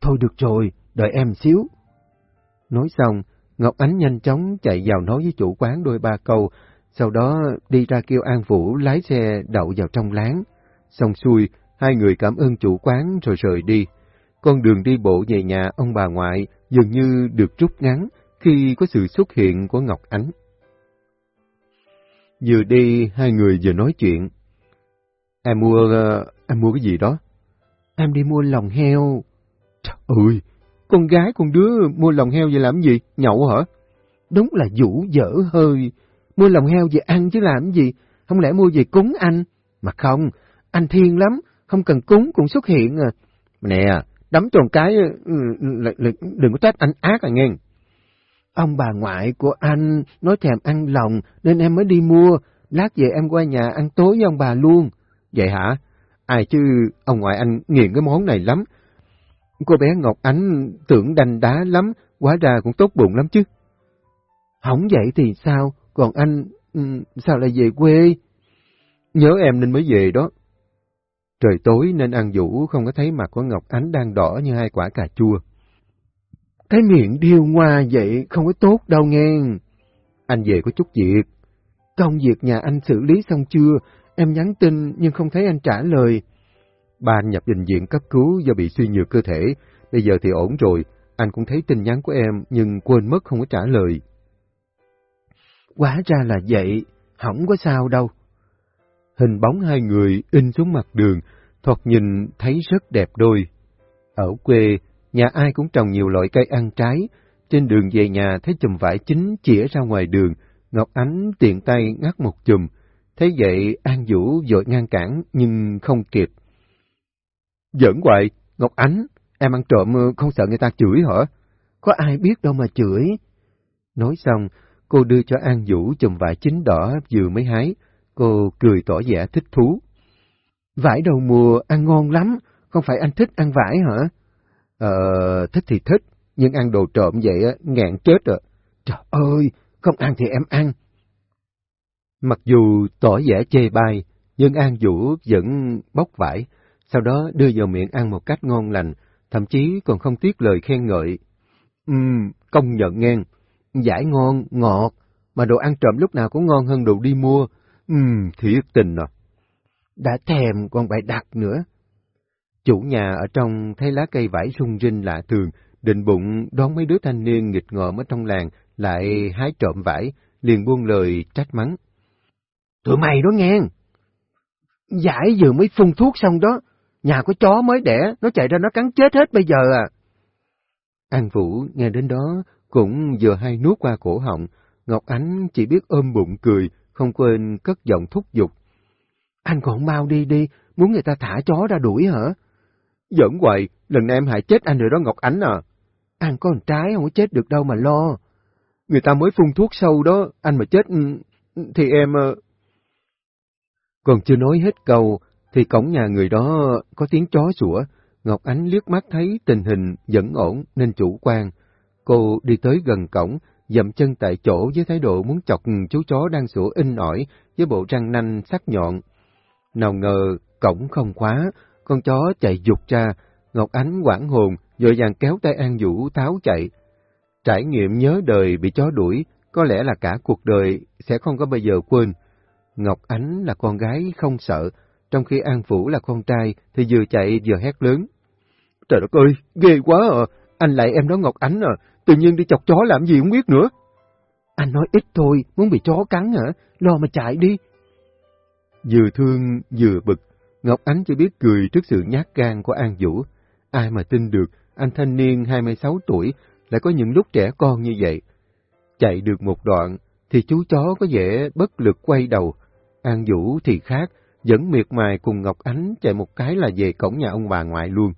Speaker 2: Thôi được rồi, đợi em xíu. Nói xong, Ngọc Ánh nhanh chóng chạy vào nói với chủ quán đôi ba câu, sau đó đi ra kêu An Vũ lái xe đậu vào trong láng. Xong xuôi, hai người cảm ơn chủ quán rồi rời đi. Con đường đi bộ về nhà ông bà ngoại dường như được rút ngắn khi có sự xuất hiện của Ngọc Ánh. Vừa đi, hai người vừa nói chuyện.
Speaker 1: Em mua... Uh, em mua cái gì đó?
Speaker 2: Em đi mua lòng heo.
Speaker 1: Trời ơi, con gái con đứa mua lòng heo về làm gì? Nhậu hả?
Speaker 2: Đúng là vũ dở hơi. Mua lòng heo về ăn chứ làm gì? Không lẽ mua về cúng anh? Mà không, anh thiên lắm, không cần cúng cũng xuất hiện à.
Speaker 1: Nè, đấm tròn cái, ừ, ừ, đừng có trách anh ác à nghe.
Speaker 2: Ông bà ngoại của anh nói thèm ăn lòng nên em mới đi mua, lát về em qua nhà ăn tối với ông bà luôn.
Speaker 1: Vậy hả? Ai chứ ông ngoại anh nghiện cái món này lắm. Cô bé Ngọc Ánh tưởng đanh đá lắm, quá ra cũng tốt bụng lắm chứ.
Speaker 2: Không vậy thì sao? Còn anh, ừ, sao lại về quê?
Speaker 1: Nhớ em nên mới về đó. Trời tối nên ăn Vũ không có thấy mặt của Ngọc Ánh đang đỏ như hai quả cà chua.
Speaker 2: Cái miệng điêu ngoa vậy không có tốt đâu nghe.
Speaker 1: Anh về có chút việc.
Speaker 2: Công việc nhà anh xử lý xong chưa? Em nhắn tin nhưng không thấy anh trả lời.
Speaker 1: Ba anh nhập bệnh viện cấp cứu do bị suy nhược cơ thể. Bây giờ thì ổn rồi. Anh cũng thấy tin nhắn của em nhưng quên mất không có trả lời.
Speaker 2: Quá ra là vậy, không có sao đâu.
Speaker 1: Hình bóng hai người in xuống mặt đường, thoạt nhìn thấy rất đẹp đôi. Ở quê, nhà ai cũng trồng nhiều loại cây ăn trái. Trên đường về nhà thấy chùm vải chín chĩa ra ngoài đường, Ngọc Ánh tiện tay ngắt một chùm. Thế vậy An Vũ vội ngăn cản nhưng không kịp. Giỡn hoài, Ngọc Ánh, em ăn trộm ờ, không sợ người ta chửi hả?
Speaker 2: Có ai biết đâu mà chửi.
Speaker 1: Nói xong, cô đưa cho An Vũ chùm vải chín đỏ vừa mới hái. Cô cười tỏ vẻ thích thú.
Speaker 2: Vải đầu mùa ăn ngon lắm, không phải anh thích ăn vải hả?
Speaker 1: Ờ, thích thì thích, nhưng ăn đồ trộm vậy ngạn chết rồi.
Speaker 2: Trời ơi, không ăn thì em ăn.
Speaker 1: Mặc dù tỏ vẻ chê bai, nhưng An Vũ vẫn bóc vải, sau đó đưa vào miệng ăn một cách ngon lành, thậm chí còn không tiếc lời khen ngợi. Ừm, công nhận ngang, giải ngon, ngọt, mà đồ ăn trộm lúc nào cũng ngon hơn đồ đi mua. Ừm, thiệt tình à.
Speaker 2: Đã thèm còn phải đặt nữa.
Speaker 1: Chủ nhà ở trong thấy lá cây vải rung rinh lạ thường, định bụng đón mấy đứa thanh niên nghịch ngợm ở trong làng, lại hái trộm vải, liền buông lời trách mắng.
Speaker 2: Tụi mày đó nghe! Giải vừa mới phun thuốc xong đó, nhà có chó mới đẻ, nó chạy ra nó cắn chết hết bây giờ à.
Speaker 1: An Vũ nghe đến đó, cũng vừa hay nuốt qua cổ họng, Ngọc Ánh chỉ biết ôm bụng cười, không quên cất giọng thúc giục.
Speaker 2: Anh còn mau đi đi, muốn người ta thả chó ra đuổi hả?
Speaker 1: Giỡn hoài, lần này em hại chết anh rồi đó Ngọc Ánh à.
Speaker 2: Anh có một trái không có chết được đâu mà lo.
Speaker 1: Người ta mới phun thuốc sâu đó, anh mà chết ừ, thì em... Ờ. Còn chưa nói hết câu, thì cổng nhà người đó có tiếng chó sủa. Ngọc Ánh liếc mắt thấy tình hình vẫn ổn nên chủ quan. Cô đi tới gần cổng, dậm chân tại chỗ với thái độ muốn chọc chú chó đang sủa in ỏi với bộ răng nanh sắc nhọn. Nào ngờ cổng không khóa, con chó chạy dục ra, Ngọc Ánh quảng hồn, vội vàng kéo tay An Vũ tháo chạy. Trải nghiệm nhớ đời bị chó đuổi, có lẽ là cả cuộc đời sẽ không có bao giờ quên. Ngọc Ánh là con gái không sợ, trong khi An Vũ là con trai thì vừa chạy vừa hét lớn. Trời đất ơi, ghê quá à, anh lại em đó Ngọc Ánh à, tự nhiên đi chọc chó làm gì không biết nữa.
Speaker 2: Anh nói ít thôi, muốn bị chó cắn hả? Lo mà chạy đi.
Speaker 1: Vừa thương vừa bực, Ngọc Ánh chỉ biết cười trước sự nhát gan của An Vũ. Ai mà tin được, anh thanh niên 26 tuổi lại có những lúc trẻ con như vậy. Chạy được một đoạn, thì chú chó có vẻ bất lực quay đầu. An Vũ thì khác, dẫn miệt mài cùng Ngọc Ánh chạy một cái là về cổng nhà ông bà ngoại luôn.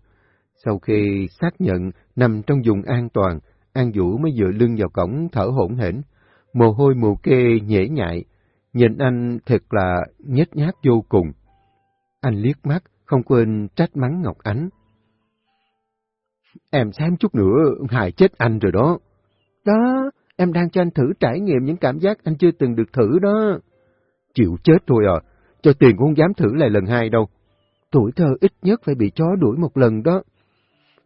Speaker 1: Sau khi xác nhận nằm trong vùng an toàn, An Vũ mới dựa lưng vào cổng thở hổn hển, mồ hôi mồ kê nhễ nhại, nhìn anh thật là nhếch nhác vô cùng. Anh liếc mắt, không quên trách mắng Ngọc Ánh. Em xem chút nữa, hại chết anh rồi đó.
Speaker 2: Đó, em đang cho anh thử trải nghiệm những cảm giác anh chưa từng được thử đó.
Speaker 1: Chịu chết thôi à, cho tiền cũng không dám thử lại lần hai đâu.
Speaker 2: Tuổi thơ ít nhất phải bị chó đuổi một lần đó.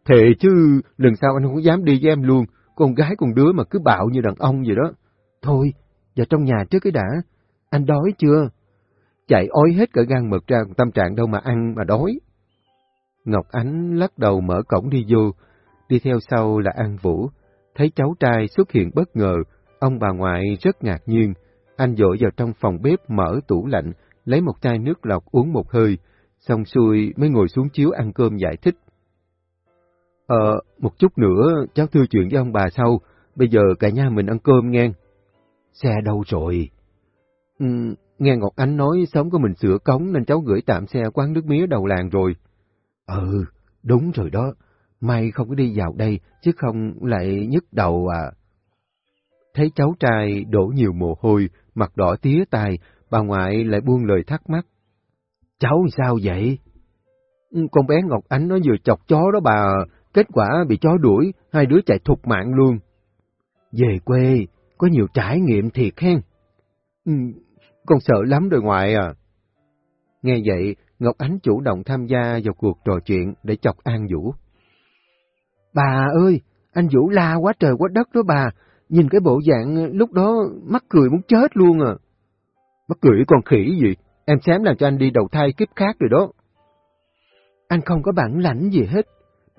Speaker 1: Thề chứ, lần sau anh không dám đi với em luôn, con gái con đứa mà cứ bạo như đàn ông vậy đó.
Speaker 2: Thôi, vào trong nhà trước cái đã, anh đói chưa?
Speaker 1: Chạy ói hết cả gan mực ra, tâm trạng đâu mà ăn mà đói. Ngọc Ánh lắc đầu mở cổng đi vô, đi theo sau là An Vũ. Thấy cháu trai xuất hiện bất ngờ, ông bà ngoại rất ngạc nhiên. Anh dội vào trong phòng bếp mở tủ lạnh, lấy một chai nước lọc uống một hơi, xong xuôi mới ngồi xuống chiếu ăn cơm giải thích. Ờ, một chút nữa cháu thưa chuyện với ông bà sau, bây giờ cả nhà mình ăn cơm nghe.
Speaker 2: Xe đâu rồi?
Speaker 1: Ừ, nghe Ngọc Ánh nói sớm của mình sửa cống nên cháu gửi tạm xe quán nước mía đầu làng rồi.
Speaker 2: Ừ, đúng rồi đó. May không có đi vào đây, chứ không lại nhức đầu à.
Speaker 1: Thấy cháu trai đổ nhiều mồ hôi, mặt đỏ tía tai, bà ngoại lại buông lời thắc mắc.
Speaker 2: Cháu sao vậy?
Speaker 1: Ừ, con bé Ngọc Ánh nó vừa chọc chó đó bà, kết quả bị chó đuổi, hai đứa chạy thục mạng luôn.
Speaker 2: Về quê, có nhiều trải nghiệm thiệt hen.
Speaker 1: Ừ, con sợ lắm rồi ngoại à.
Speaker 2: Nghe vậy, Ngọc Ánh chủ động tham gia vào cuộc trò chuyện để chọc An Vũ. Bà ơi, anh Vũ la quá trời quá đất đó bà, nhìn cái bộ dạng lúc đó mắc cười muốn chết luôn à.
Speaker 1: Mắc cười con khỉ gì, em xém làm cho anh đi đầu thai kiếp khác rồi đó.
Speaker 2: Anh không có bản lãnh gì hết,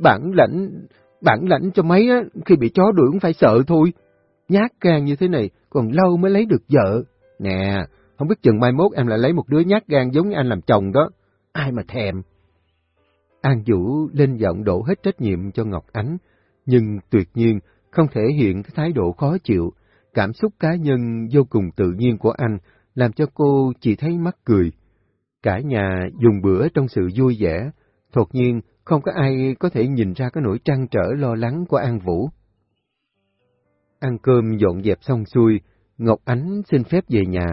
Speaker 2: bản lãnh, bản lãnh cho mấy á, khi bị chó đuổi cũng phải sợ thôi. Nhát gan như thế này, còn lâu mới lấy được vợ.
Speaker 1: Nè, không biết chừng mai mốt em lại lấy một đứa nhát gan giống như anh làm chồng đó.
Speaker 2: Ai mà thèm.
Speaker 1: An Vũ lên giọng đổ hết trách nhiệm cho Ngọc Ánh, nhưng tuyệt nhiên không thể hiện cái thái độ khó chịu, cảm xúc cá nhân vô cùng tự nhiên của anh làm cho cô chỉ thấy mắc cười. Cả nhà dùng bữa trong sự vui vẻ, thột nhiên không có ai có thể nhìn ra cái nỗi trăn trở lo lắng của An Vũ. Ăn cơm dọn dẹp xong xuôi, Ngọc Ánh xin phép về nhà.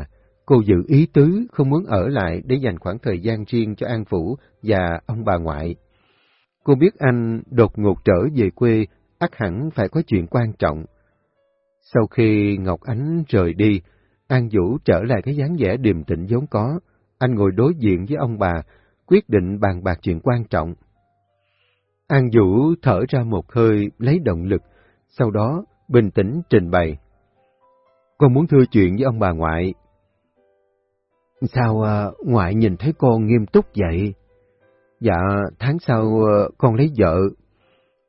Speaker 1: Cô giữ ý tứ không muốn ở lại để dành khoảng thời gian riêng cho An Vũ và ông bà ngoại. Cô biết anh đột ngột trở về quê, ắt hẳn phải có chuyện quan trọng. Sau khi Ngọc Ánh rời đi, An Vũ trở lại cái dáng vẻ điềm tĩnh vốn có. Anh ngồi đối diện với ông bà, quyết định bàn bạc chuyện quan trọng. An Vũ thở ra một hơi, lấy động lực, sau đó bình tĩnh trình bày. Con muốn thưa chuyện với ông bà ngoại.
Speaker 2: Sao à, ngoại nhìn thấy con nghiêm túc vậy?
Speaker 1: Dạ, tháng sau à, con lấy vợ.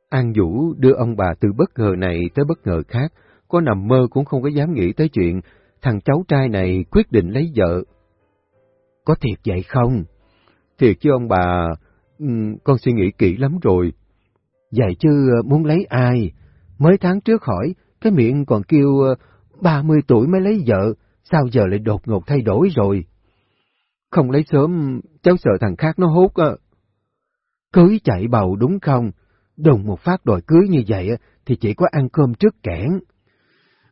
Speaker 1: An Vũ đưa ông bà từ bất ngờ này tới bất ngờ khác, có nằm mơ cũng không có dám nghĩ tới chuyện thằng cháu trai này quyết định lấy vợ.
Speaker 2: Có thiệt vậy không?
Speaker 1: Thiệt chứ ông bà, con suy nghĩ kỹ lắm rồi.
Speaker 2: Vậy chứ ờ, muốn lấy ai? Mới tháng trước hỏi, cái miệng còn kêu ờ, 30 tuổi mới lấy vợ, sao giờ lại đột ngột thay đổi rồi?
Speaker 1: Không lấy sớm, cháu sợ thằng khác nó hốt à. Ờ.
Speaker 2: Cưới chạy bầu đúng không? Đùng một phát đòi cưới như vậy thì chỉ có ăn cơm trước kẽn.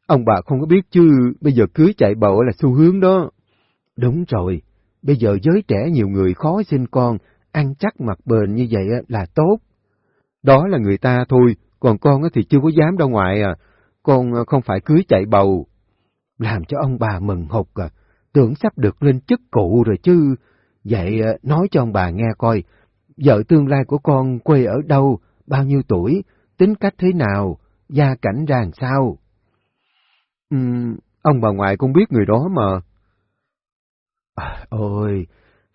Speaker 1: Ông bà không có biết chứ, bây giờ cưới chạy bầu là xu hướng đó.
Speaker 2: Đúng rồi, bây giờ giới trẻ nhiều người khó sinh con, ăn chắc mặt bền như vậy là tốt.
Speaker 1: Đó là người ta thôi, còn con thì chưa có dám đâu ngoại à. Con à, không phải cưới chạy bầu.
Speaker 2: Làm cho ông bà mừng hụt à, tưởng sắp được lên chức cụ rồi chứ. Vậy à, nói cho ông bà nghe coi, vợ tương lai của con quê ở đâu, bao nhiêu tuổi, tính cách thế nào, gia cảnh ra làm sao?
Speaker 1: Uhm, ông bà ngoại cũng biết người đó mà.
Speaker 2: À, ôi,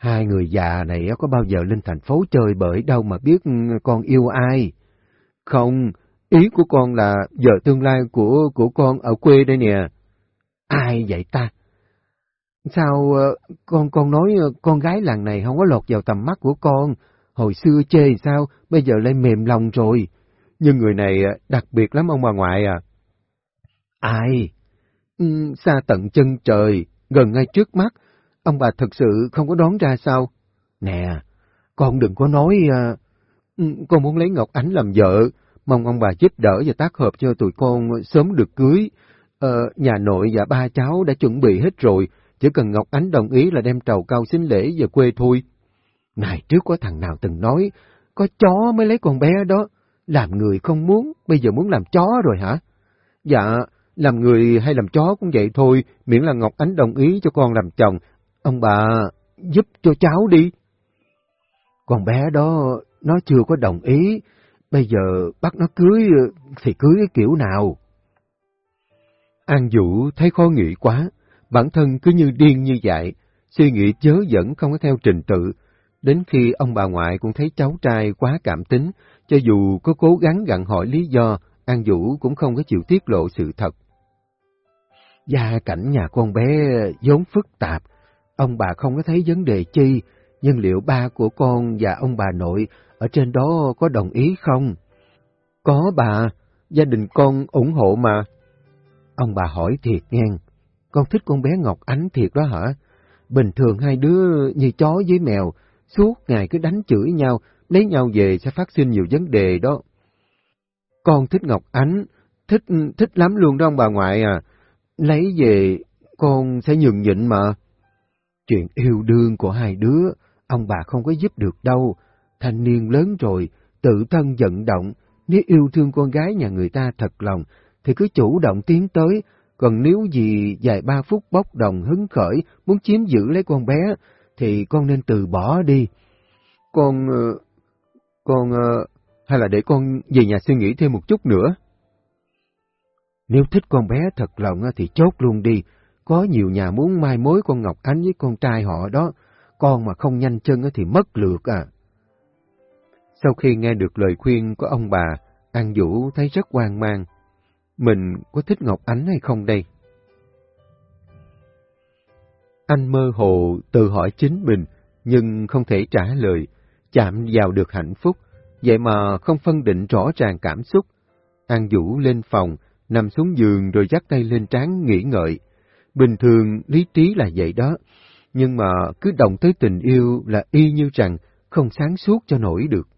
Speaker 2: hai người già này có bao giờ lên thành phố chơi bởi đâu mà biết ừ, con yêu ai?
Speaker 1: Không, ý của con là vợ tương lai của của con ở quê đây nè.
Speaker 2: Ai vậy ta? Sao ờ, con con nói ờ, con gái làng này không có lọt vào tầm mắt của con? Hồi xưa chê sao, bây giờ lại mềm lòng rồi. Nhưng người này ờ, đặc biệt lắm ông bà ngoại à. Ai? Ừ, xa tận chân trời, gần ngay trước mắt, ông bà thật sự không có đoán ra sao? Nè, con đừng có nói... À... Ừ, con muốn lấy Ngọc Ánh làm vợ, mong ông bà giúp đỡ và tác hợp cho tụi con sớm được cưới. Ờ, nhà nội và ba cháu đã chuẩn bị hết rồi, chỉ cần Ngọc Ánh đồng ý là đem trầu cao xin lễ về quê thôi. Này trước có thằng nào từng nói, có chó mới lấy con bé đó, làm người không muốn, bây giờ muốn làm chó rồi hả? Dạ, làm người hay làm chó cũng vậy thôi, miễn là Ngọc Ánh đồng ý cho con làm chồng. Ông bà giúp cho cháu đi. Con bé đó, nó chưa có đồng ý, bây giờ bắt nó cưới thì cưới cái kiểu nào? An Vũ thấy khó nghĩ quá, bản thân cứ như điên như vậy, suy nghĩ chớ dẫn không có theo trình tự. Đến khi ông bà ngoại cũng thấy cháu trai quá cảm tính, cho dù có cố gắng gặn hỏi lý do, An Vũ cũng không có chịu tiết lộ sự thật. Gia cảnh nhà con bé vốn phức tạp, ông bà không có thấy vấn đề chi, nhưng liệu ba của con và ông bà nội ở trên đó có đồng ý không? Có bà, gia đình con ủng hộ mà. Ông bà hỏi thiệt nghe, con thích con bé Ngọc Ánh thiệt đó hả? Bình thường hai đứa như chó với mèo, suốt ngày cứ đánh chửi nhau, lấy nhau về sẽ phát sinh nhiều vấn đề đó. Con thích Ngọc Ánh, thích thích lắm luôn đó ông bà ngoại à. Lấy về con sẽ nhường nhịn mà. Chuyện yêu đương của hai đứa, ông bà không có giúp được đâu. Thanh niên lớn rồi, tự thân vận động, nếu yêu thương con gái nhà người ta thật lòng, thì cứ chủ động tiến tới, còn nếu gì dài ba phút bốc đồng hứng khởi, muốn chiếm giữ lấy con bé, thì con nên từ bỏ đi. Con... Ờ, con... Ờ, hay là để con về nhà suy nghĩ thêm một chút nữa? Nếu thích con bé thật lòng thì chốt luôn đi. Có nhiều nhà muốn mai mối con Ngọc Ánh với con trai họ đó. Con mà không nhanh chân thì mất lượt à. Sau khi nghe được lời khuyên của ông bà, An Vũ thấy rất hoang mang. Mình có thích Ngọc Ánh hay không đây? Anh mơ hồ tự hỏi chính mình, nhưng không thể trả lời, chạm vào được hạnh phúc, vậy mà không phân định rõ ràng cảm xúc. An Vũ lên phòng, nằm xuống giường rồi dắt tay lên trán nghĩ ngợi. Bình thường lý trí là vậy đó, nhưng mà cứ động tới tình yêu là y như rằng không sáng suốt cho nổi được.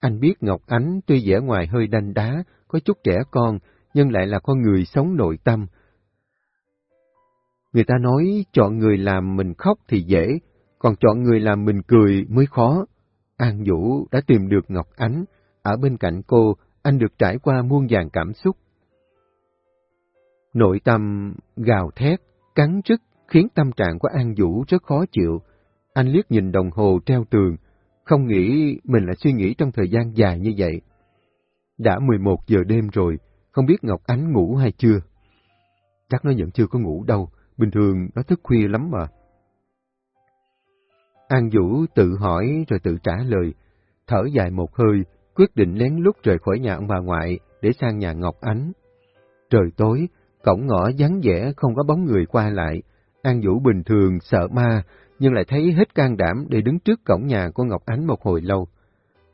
Speaker 2: Anh biết Ngọc Ánh tuy vẻ ngoài hơi đanh đá, có chút trẻ con, nhưng lại là con người sống nội tâm. Người ta nói chọn người làm mình khóc thì dễ, còn chọn người làm mình cười mới khó. An Vũ đã tìm được Ngọc Ánh, ở bên cạnh cô, anh được trải qua muôn vàng cảm xúc. Nội tâm gào thét, cắn rứt khiến tâm trạng của An Vũ rất khó chịu. Anh liếc nhìn đồng hồ treo tường, không nghĩ mình lại suy nghĩ trong thời gian dài như vậy. Đã 11 giờ đêm rồi, không biết Ngọc Ánh ngủ hay chưa? Chắc nó vẫn chưa có ngủ đâu, bình thường nó thức khuya lắm mà. An Vũ tự hỏi rồi tự trả lời, thở dài một hơi, quyết định lén lút rời khỏi nhà ông bà ngoại để sang nhà Ngọc Ánh. Trời tối, cổng ngõ vắng vẻ không có bóng người qua lại. An Vũ bình thường sợ ma, nhưng lại thấy hết can đảm để đứng trước cổng nhà của Ngọc Ánh một hồi lâu.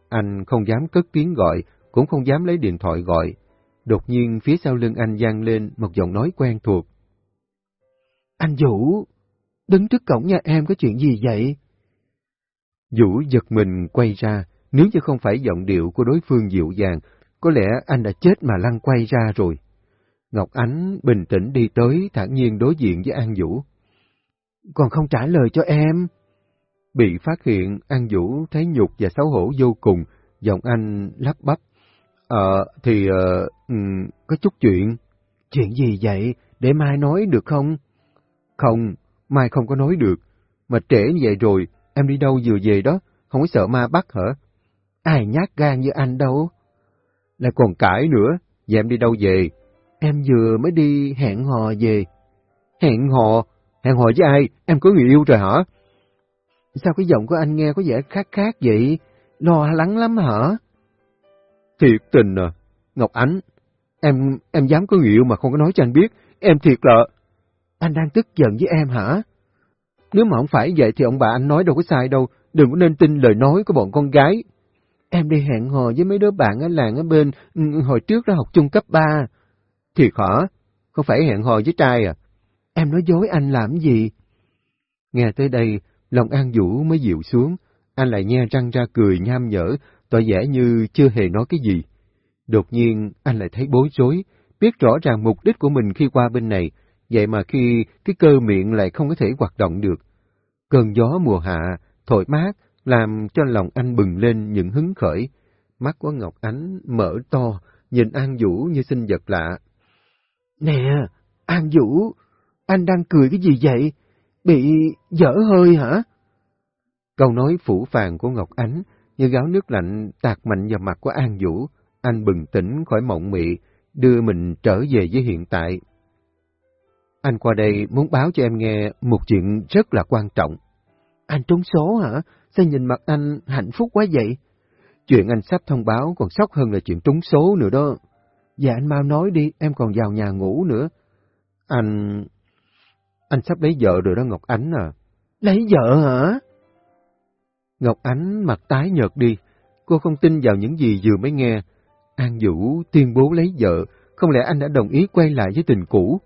Speaker 2: Anh không dám cất tiếng gọi, cũng không dám lấy điện thoại gọi. Đột nhiên phía sau lưng anh vang lên một giọng nói quen thuộc. Anh Vũ, đứng trước cổng nhà em có chuyện gì vậy? Vũ giật mình quay ra, nếu như không phải giọng điệu của đối phương dịu dàng, có lẽ anh đã chết mà lăn quay ra rồi. Ngọc Ánh bình tĩnh đi tới, thản nhiên đối diện với An Vũ. Còn không trả lời cho em. Bị phát hiện, An Vũ thấy nhục và xấu hổ vô cùng, giọng anh lắp bắp. Ờ, thì, ờ, uh, có chút chuyện. Chuyện gì vậy? Để mai nói được không? Không, mai không có nói được. Mà trễ như vậy rồi, em đi đâu vừa về đó, không có sợ ma bắt hả? Ai nhát gan như anh đâu. Lại còn cãi nữa, vậy em đi đâu về? Em vừa mới đi hẹn hò về. Hẹn hò? Hẹn hò với ai? Em có người yêu rồi hả? Sao cái giọng của anh nghe có vẻ khác khác vậy? Lo lắng lắm hả? Thiệt tình à, Ngọc Ánh, em em dám có người yêu mà không có nói cho anh biết, em thiệt là... Anh đang tức giận với em hả? Nếu mà không phải vậy thì ông bà anh nói đâu có sai đâu, đừng có nên tin lời nói của bọn con gái. Em đi hẹn hò với mấy đứa bạn ở làng ở bên, ừ, hồi trước đã học chung cấp 3.
Speaker 1: Thiệt hả? Không phải hẹn hò với trai à?
Speaker 2: Em nói dối anh làm gì?
Speaker 1: Nghe tới đây, lòng An Vũ mới dịu xuống, anh lại nhe răng ra cười nham nhở, tỏ vẻ như chưa hề nói cái gì. Đột nhiên, anh lại thấy bối rối, biết rõ ràng mục đích của mình khi qua bên này, vậy mà khi cái cơ miệng lại không có thể hoạt động được. Cơn gió mùa hạ, thổi mát, làm cho lòng anh bừng lên những hứng khởi. Mắt của Ngọc Ánh mở to, nhìn An Vũ như sinh vật lạ.
Speaker 2: Nè, An Vũ, anh đang cười cái gì vậy? Bị dở hơi hả?
Speaker 1: Câu nói phủ phàng của Ngọc Ánh như gáo nước lạnh tạt mạnh vào mặt của An Vũ. Anh bừng tỉnh khỏi mộng mị, đưa mình trở về với hiện tại. Anh qua đây muốn báo cho em nghe một chuyện rất là quan trọng.
Speaker 2: Anh trúng số hả? Sao nhìn mặt anh hạnh phúc quá vậy?
Speaker 1: Chuyện anh sắp thông báo còn sốc hơn là chuyện trúng số nữa đó.
Speaker 2: Dạ anh mau nói đi, em còn vào nhà ngủ nữa.
Speaker 1: Anh... Anh sắp lấy vợ rồi đó Ngọc Ánh à.
Speaker 2: Lấy vợ hả?
Speaker 1: Ngọc Ánh mặt tái nhợt đi. Cô không tin vào những gì vừa mới nghe. An Vũ tuyên bố lấy vợ, không lẽ anh đã đồng ý quay lại với tình cũ?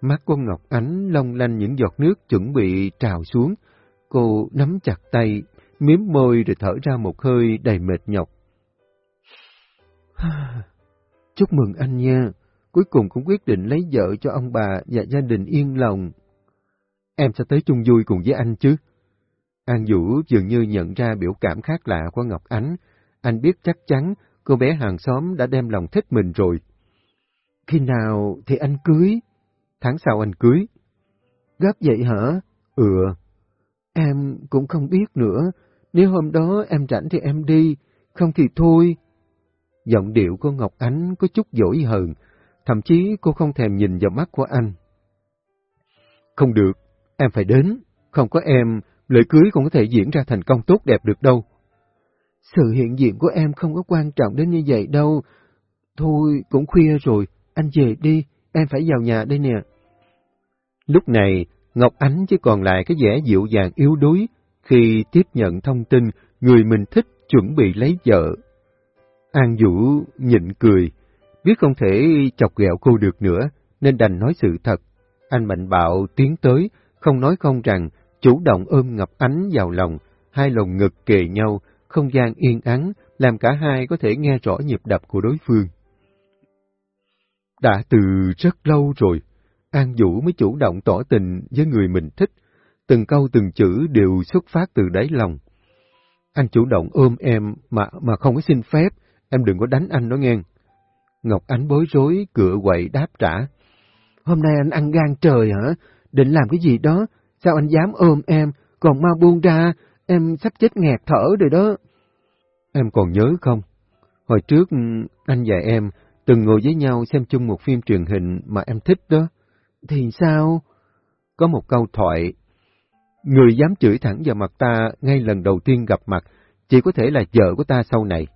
Speaker 1: Mắt của Ngọc Ánh long lanh những giọt nước chuẩn bị trào xuống. Cô nắm chặt tay, miếm môi rồi thở ra một hơi đầy mệt nhọc.
Speaker 2: Chúc mừng anh nha, cuối cùng cũng quyết định lấy vợ cho ông bà và gia đình yên lòng.
Speaker 1: Em sẽ tới chung vui cùng với anh chứ? An Vũ dường như nhận ra biểu cảm khác lạ của Ngọc Ánh. Anh biết chắc chắn cô bé hàng xóm đã đem lòng thích mình rồi.
Speaker 2: Khi nào thì anh cưới?
Speaker 1: Tháng sau anh cưới.
Speaker 2: Gấp vậy hả?
Speaker 1: Ừ.
Speaker 2: Em cũng không biết nữa. Nếu hôm đó em rảnh thì em đi, không thì thôi.
Speaker 1: Giọng điệu của Ngọc Ánh có chút dỗi hờn, thậm chí cô không thèm nhìn vào mắt của anh. Không được, em phải đến, không có em, lễ cưới cũng có thể diễn ra thành công tốt đẹp được đâu.
Speaker 2: Sự hiện diện của em không có quan trọng đến như vậy đâu. Thôi, cũng khuya rồi, anh về đi, em phải vào nhà đây nè.
Speaker 1: Lúc này, Ngọc Ánh chỉ còn lại cái vẻ dịu dàng yếu đuối khi tiếp nhận thông tin người mình thích chuẩn bị lấy vợ. An Vũ nhịn cười, biết không thể chọc ghẹo cô được nữa, nên đành nói sự thật. Anh mạnh bạo tiến tới, không nói không rằng, chủ động ôm ngập Ánh vào lòng, hai lồng ngực kề nhau, không gian yên ắng, làm cả hai có thể nghe rõ nhịp đập của đối phương. Đã từ rất lâu rồi, An Vũ mới chủ động tỏ tình với người mình thích, từng câu từng chữ đều xuất phát từ đáy lòng. Anh chủ động ôm em mà mà không có xin phép, em đừng có đánh anh đó nghe. Ngọc Ánh bối rối, cửa quậy đáp trả.
Speaker 2: Hôm nay anh ăn gan trời hả? Định làm cái gì đó? Sao anh dám ôm em, còn mau buông ra, em sắp chết nghẹt thở rồi đó.
Speaker 1: Em còn nhớ không? Hồi trước, ừ, anh và em từng ngồi với nhau xem chung một phim truyền hình mà em thích đó.
Speaker 2: Thì sao?
Speaker 1: Có một câu thoại, người dám chửi thẳng vào mặt ta ngay lần đầu tiên gặp mặt chỉ có thể là vợ của ta sau này.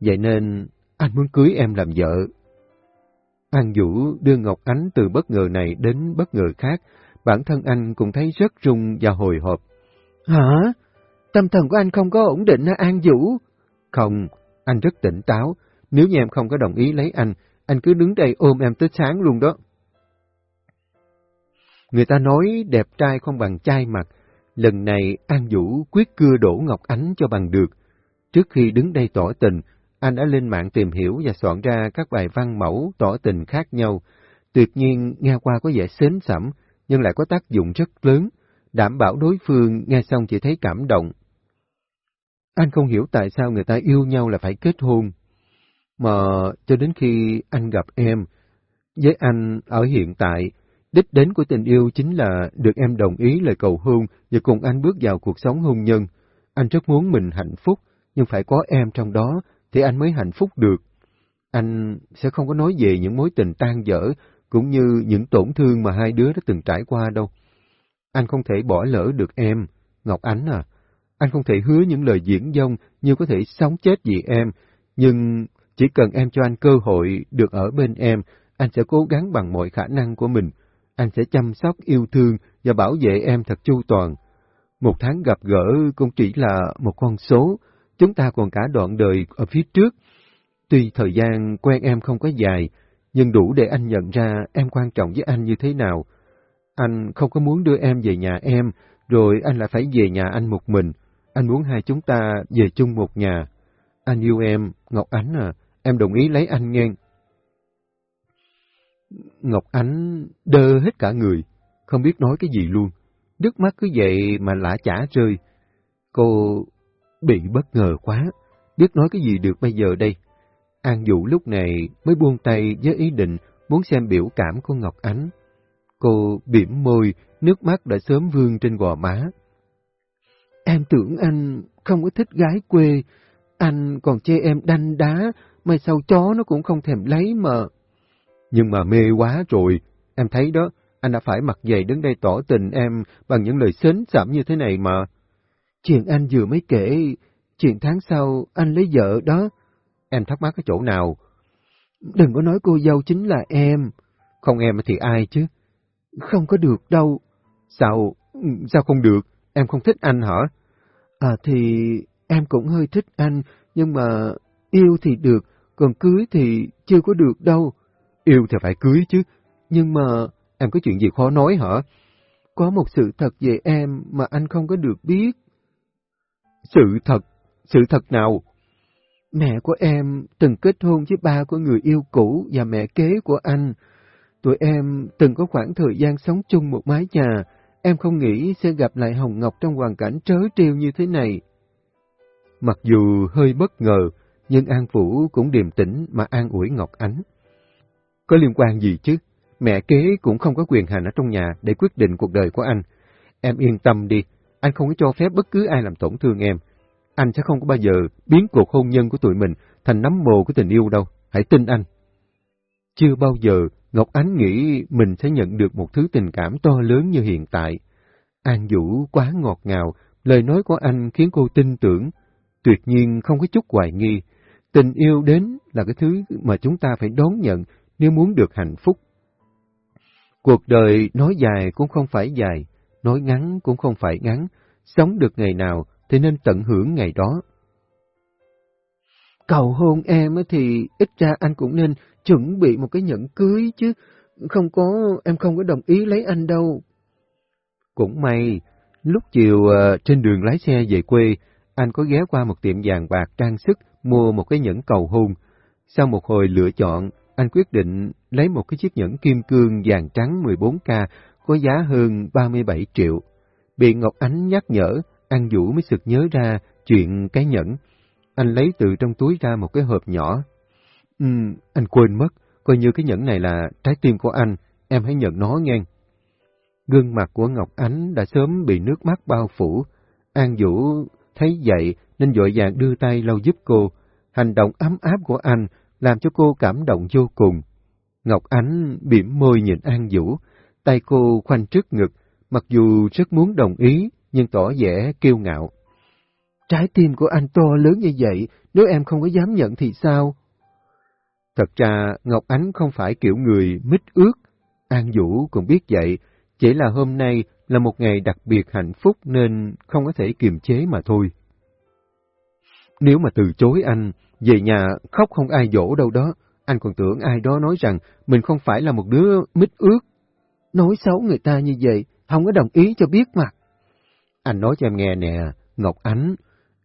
Speaker 1: Vậy nên anh muốn cưới em làm vợ. An Vũ đưa Ngọc Ánh từ bất ngờ này đến bất ngờ khác, bản thân anh cũng thấy rất rung và hồi hộp.
Speaker 2: Hả? Tâm thần của anh không có ổn định hả An Vũ?
Speaker 1: Không, anh rất tỉnh táo. Nếu như em không có đồng ý lấy anh, anh cứ đứng đây ôm em tới sáng luôn đó. Người ta nói đẹp trai không bằng trai mặt. Lần này An Vũ quyết cưa đổ Ngọc Ánh cho bằng được. Trước khi đứng đây tỏ tình, anh đã lên mạng tìm hiểu và soạn ra các bài văn mẫu tỏ tình khác nhau. Tuyệt nhiên nghe qua có vẻ xến xẩm, nhưng lại có tác dụng rất lớn, đảm bảo đối phương nghe xong chỉ thấy cảm động. Anh không hiểu tại sao người ta yêu nhau là phải kết hôn. Mà cho đến khi anh gặp em, với anh ở hiện tại, đích đến của tình yêu chính là được em đồng ý lời cầu hôn và cùng anh bước vào cuộc sống hôn nhân. Anh rất muốn mình hạnh phúc, nhưng phải có em trong đó thì anh mới hạnh phúc được. Anh sẽ không có nói về những mối tình tan dở, cũng như những tổn thương mà hai đứa đã từng trải qua đâu. Anh không thể bỏ lỡ được em, Ngọc Ánh à. Anh không thể hứa những lời diễn dông như có thể sống chết vì em, nhưng chỉ cần em cho anh cơ hội được ở bên em, anh sẽ cố gắng bằng mọi khả năng của mình.
Speaker 2: anh sẽ chăm sóc, yêu thương và bảo vệ em thật chu toàn. Một tháng gặp gỡ cũng chỉ là một con số, chúng ta còn cả đoạn đời ở phía trước. Tuy thời gian quen em không có dài, nhưng đủ để anh nhận ra em quan trọng với anh như thế nào. Anh không có muốn đưa em về nhà em, rồi anh lại phải về nhà anh một mình. Anh muốn hai chúng ta về chung một nhà. Anh yêu em, Ngọc Ánh à, em đồng ý lấy anh nghe. Ngọc Ánh đơ hết cả người, không biết nói cái gì luôn. Nước mắt cứ vậy mà lã chả rơi. Cô bị bất ngờ quá, biết nói cái gì được bây giờ đây. An Dụ lúc này mới buông tay với ý định muốn xem biểu cảm của Ngọc Ánh. Cô bỉm môi, nước mắt đã sớm vương trên gò má. Em tưởng anh không có thích gái quê, anh còn chê em đanh đá, mà sao chó nó cũng không thèm lấy mà.
Speaker 1: Nhưng mà mê quá rồi, em thấy đó, anh đã phải mặc dày đứng đây tỏ tình em bằng những lời xến xảm như thế này mà.
Speaker 2: Chuyện anh vừa mới kể, chuyện tháng sau anh lấy vợ đó.
Speaker 1: Em thắc mắc cái chỗ nào?
Speaker 2: Đừng có nói cô dâu chính là em.
Speaker 1: Không em thì ai chứ?
Speaker 2: Không có được đâu.
Speaker 1: Sao? Sao không được? Em không thích anh hả?
Speaker 2: À thì em cũng hơi thích anh, nhưng mà yêu thì được, còn cưới thì chưa có được đâu.
Speaker 1: Yêu thì phải cưới chứ,
Speaker 2: nhưng mà
Speaker 1: em có chuyện gì khó nói hả?
Speaker 2: Có một sự thật về em mà anh không có được biết.
Speaker 1: Sự thật? Sự thật nào?
Speaker 2: Mẹ của em từng kết hôn với ba của người yêu cũ và mẹ kế của anh. Tụi em từng có khoảng thời gian sống chung một mái nhà. Em không nghĩ sẽ gặp lại Hồng Ngọc trong hoàn cảnh trớ trêu như thế này.
Speaker 1: Mặc dù hơi bất ngờ, nhưng An Vũ cũng điềm tĩnh mà an ủi Ngọc Ánh. Có liên quan gì chứ? Mẹ kế cũng không có quyền hành ở trong nhà để quyết định cuộc đời của anh. Em yên tâm đi, anh không có cho phép bất cứ ai làm tổn thương em. Anh sẽ không có bao giờ biến cuộc hôn nhân của tụi mình thành nắm mồ của tình yêu đâu, hãy tin anh. Chưa bao giờ Ngọc Ánh nghĩ mình sẽ nhận được một thứ tình cảm to lớn như hiện tại. An Vũ quá ngọt ngào, lời nói của anh khiến cô tin tưởng, tuyệt nhiên không có chút hoài nghi. Tình yêu đến là cái thứ mà chúng ta phải đón nhận nếu muốn được hạnh phúc. Cuộc đời nói dài cũng không phải dài, nói ngắn cũng không phải ngắn, sống được ngày nào thì nên tận hưởng ngày đó.
Speaker 2: Cầu hôn em thì ít ra anh cũng nên chuẩn bị một cái nhẫn cưới chứ, không có, em không có đồng ý lấy anh đâu.
Speaker 1: Cũng may, lúc chiều ờ, trên đường lái xe về quê, anh có ghé qua một tiệm vàng bạc trang sức mua một cái nhẫn cầu hôn. Sau một hồi lựa chọn, anh quyết định lấy một cái chiếc nhẫn kim cương vàng trắng 14K có giá hơn 37 triệu. Bị Ngọc Ánh nhắc nhở, An Vũ mới sực nhớ ra chuyện cái nhẫn. Anh lấy từ trong túi ra một cái hộp nhỏ. Ừ, anh quên mất, coi như cái nhẫn này là trái tim của anh, em hãy nhận nó nghe. Gương mặt của Ngọc Ánh đã sớm bị nước mắt bao phủ. An Vũ thấy vậy nên dội vàng đưa tay lau giúp cô. Hành động ấm áp của anh làm cho cô cảm động vô cùng. Ngọc Ánh bỉm môi nhìn An Vũ, tay cô khoanh trước ngực, mặc dù rất muốn đồng ý, nhưng tỏ vẻ kiêu ngạo.
Speaker 2: Trái tim của anh to lớn như vậy, nếu em không có dám nhận thì sao?
Speaker 1: Thật ra, Ngọc Ánh không phải kiểu người mít ướt. An Vũ cũng biết vậy, chỉ là hôm nay là một ngày đặc biệt hạnh phúc nên không có thể kiềm chế mà thôi. Nếu mà từ chối anh, về nhà khóc không ai dỗ đâu đó, anh còn tưởng ai đó nói rằng mình không phải là một đứa mít ướt.
Speaker 2: Nói xấu người ta như vậy, không có đồng ý cho biết mặt.
Speaker 1: Anh nói cho em nghe nè, Ngọc Ánh,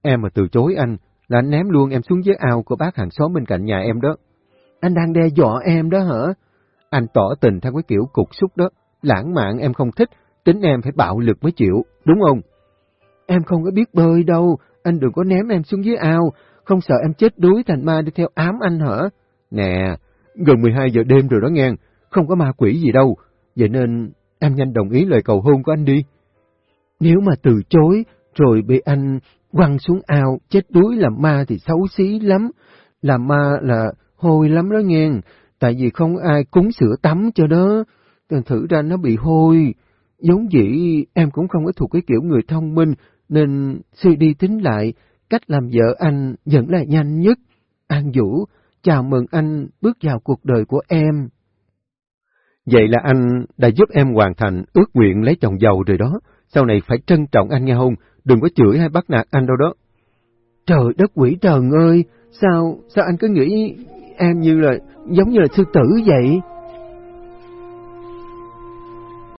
Speaker 1: em mà từ chối anh, là anh ném luôn em xuống dưới ao của bác hàng xóm bên cạnh nhà em đó.
Speaker 2: Anh đang đe dọa em đó hả?
Speaker 1: Anh tỏ tình theo cái kiểu cục xúc đó, lãng mạn em không thích, tính em phải bạo lực mới chịu, đúng không?
Speaker 2: Em không có biết bơi đâu, anh đừng có ném em xuống dưới ao, không sợ em chết đuối thành ma đi theo ám anh hả?
Speaker 1: Nè, gần 12 giờ đêm rồi đó nghe, không có ma quỷ gì đâu, vậy nên em nhanh đồng ý lời cầu hôn của anh đi.
Speaker 2: Nếu mà từ chối, rồi bị anh quăng xuống ao, chết đuối làm ma thì xấu xí lắm. Làm ma là hôi lắm đó nghe, tại vì không ai cúng sữa tắm cho đó, thử ra nó bị hôi. Giống dĩ em cũng không có thuộc cái kiểu người thông minh, nên suy đi tính lại, cách làm vợ anh vẫn là nhanh nhất. An Vũ, chào mừng anh bước vào cuộc đời của em. Vậy là anh đã giúp em hoàn thành ước nguyện lấy chồng giàu rồi đó. Sau này phải trân trọng anh nghe không? Đừng có chửi hay bắt nạt anh đâu đó. Trời đất quỷ trần ơi! Sao, sao anh cứ nghĩ em như là, giống như là sư tử vậy?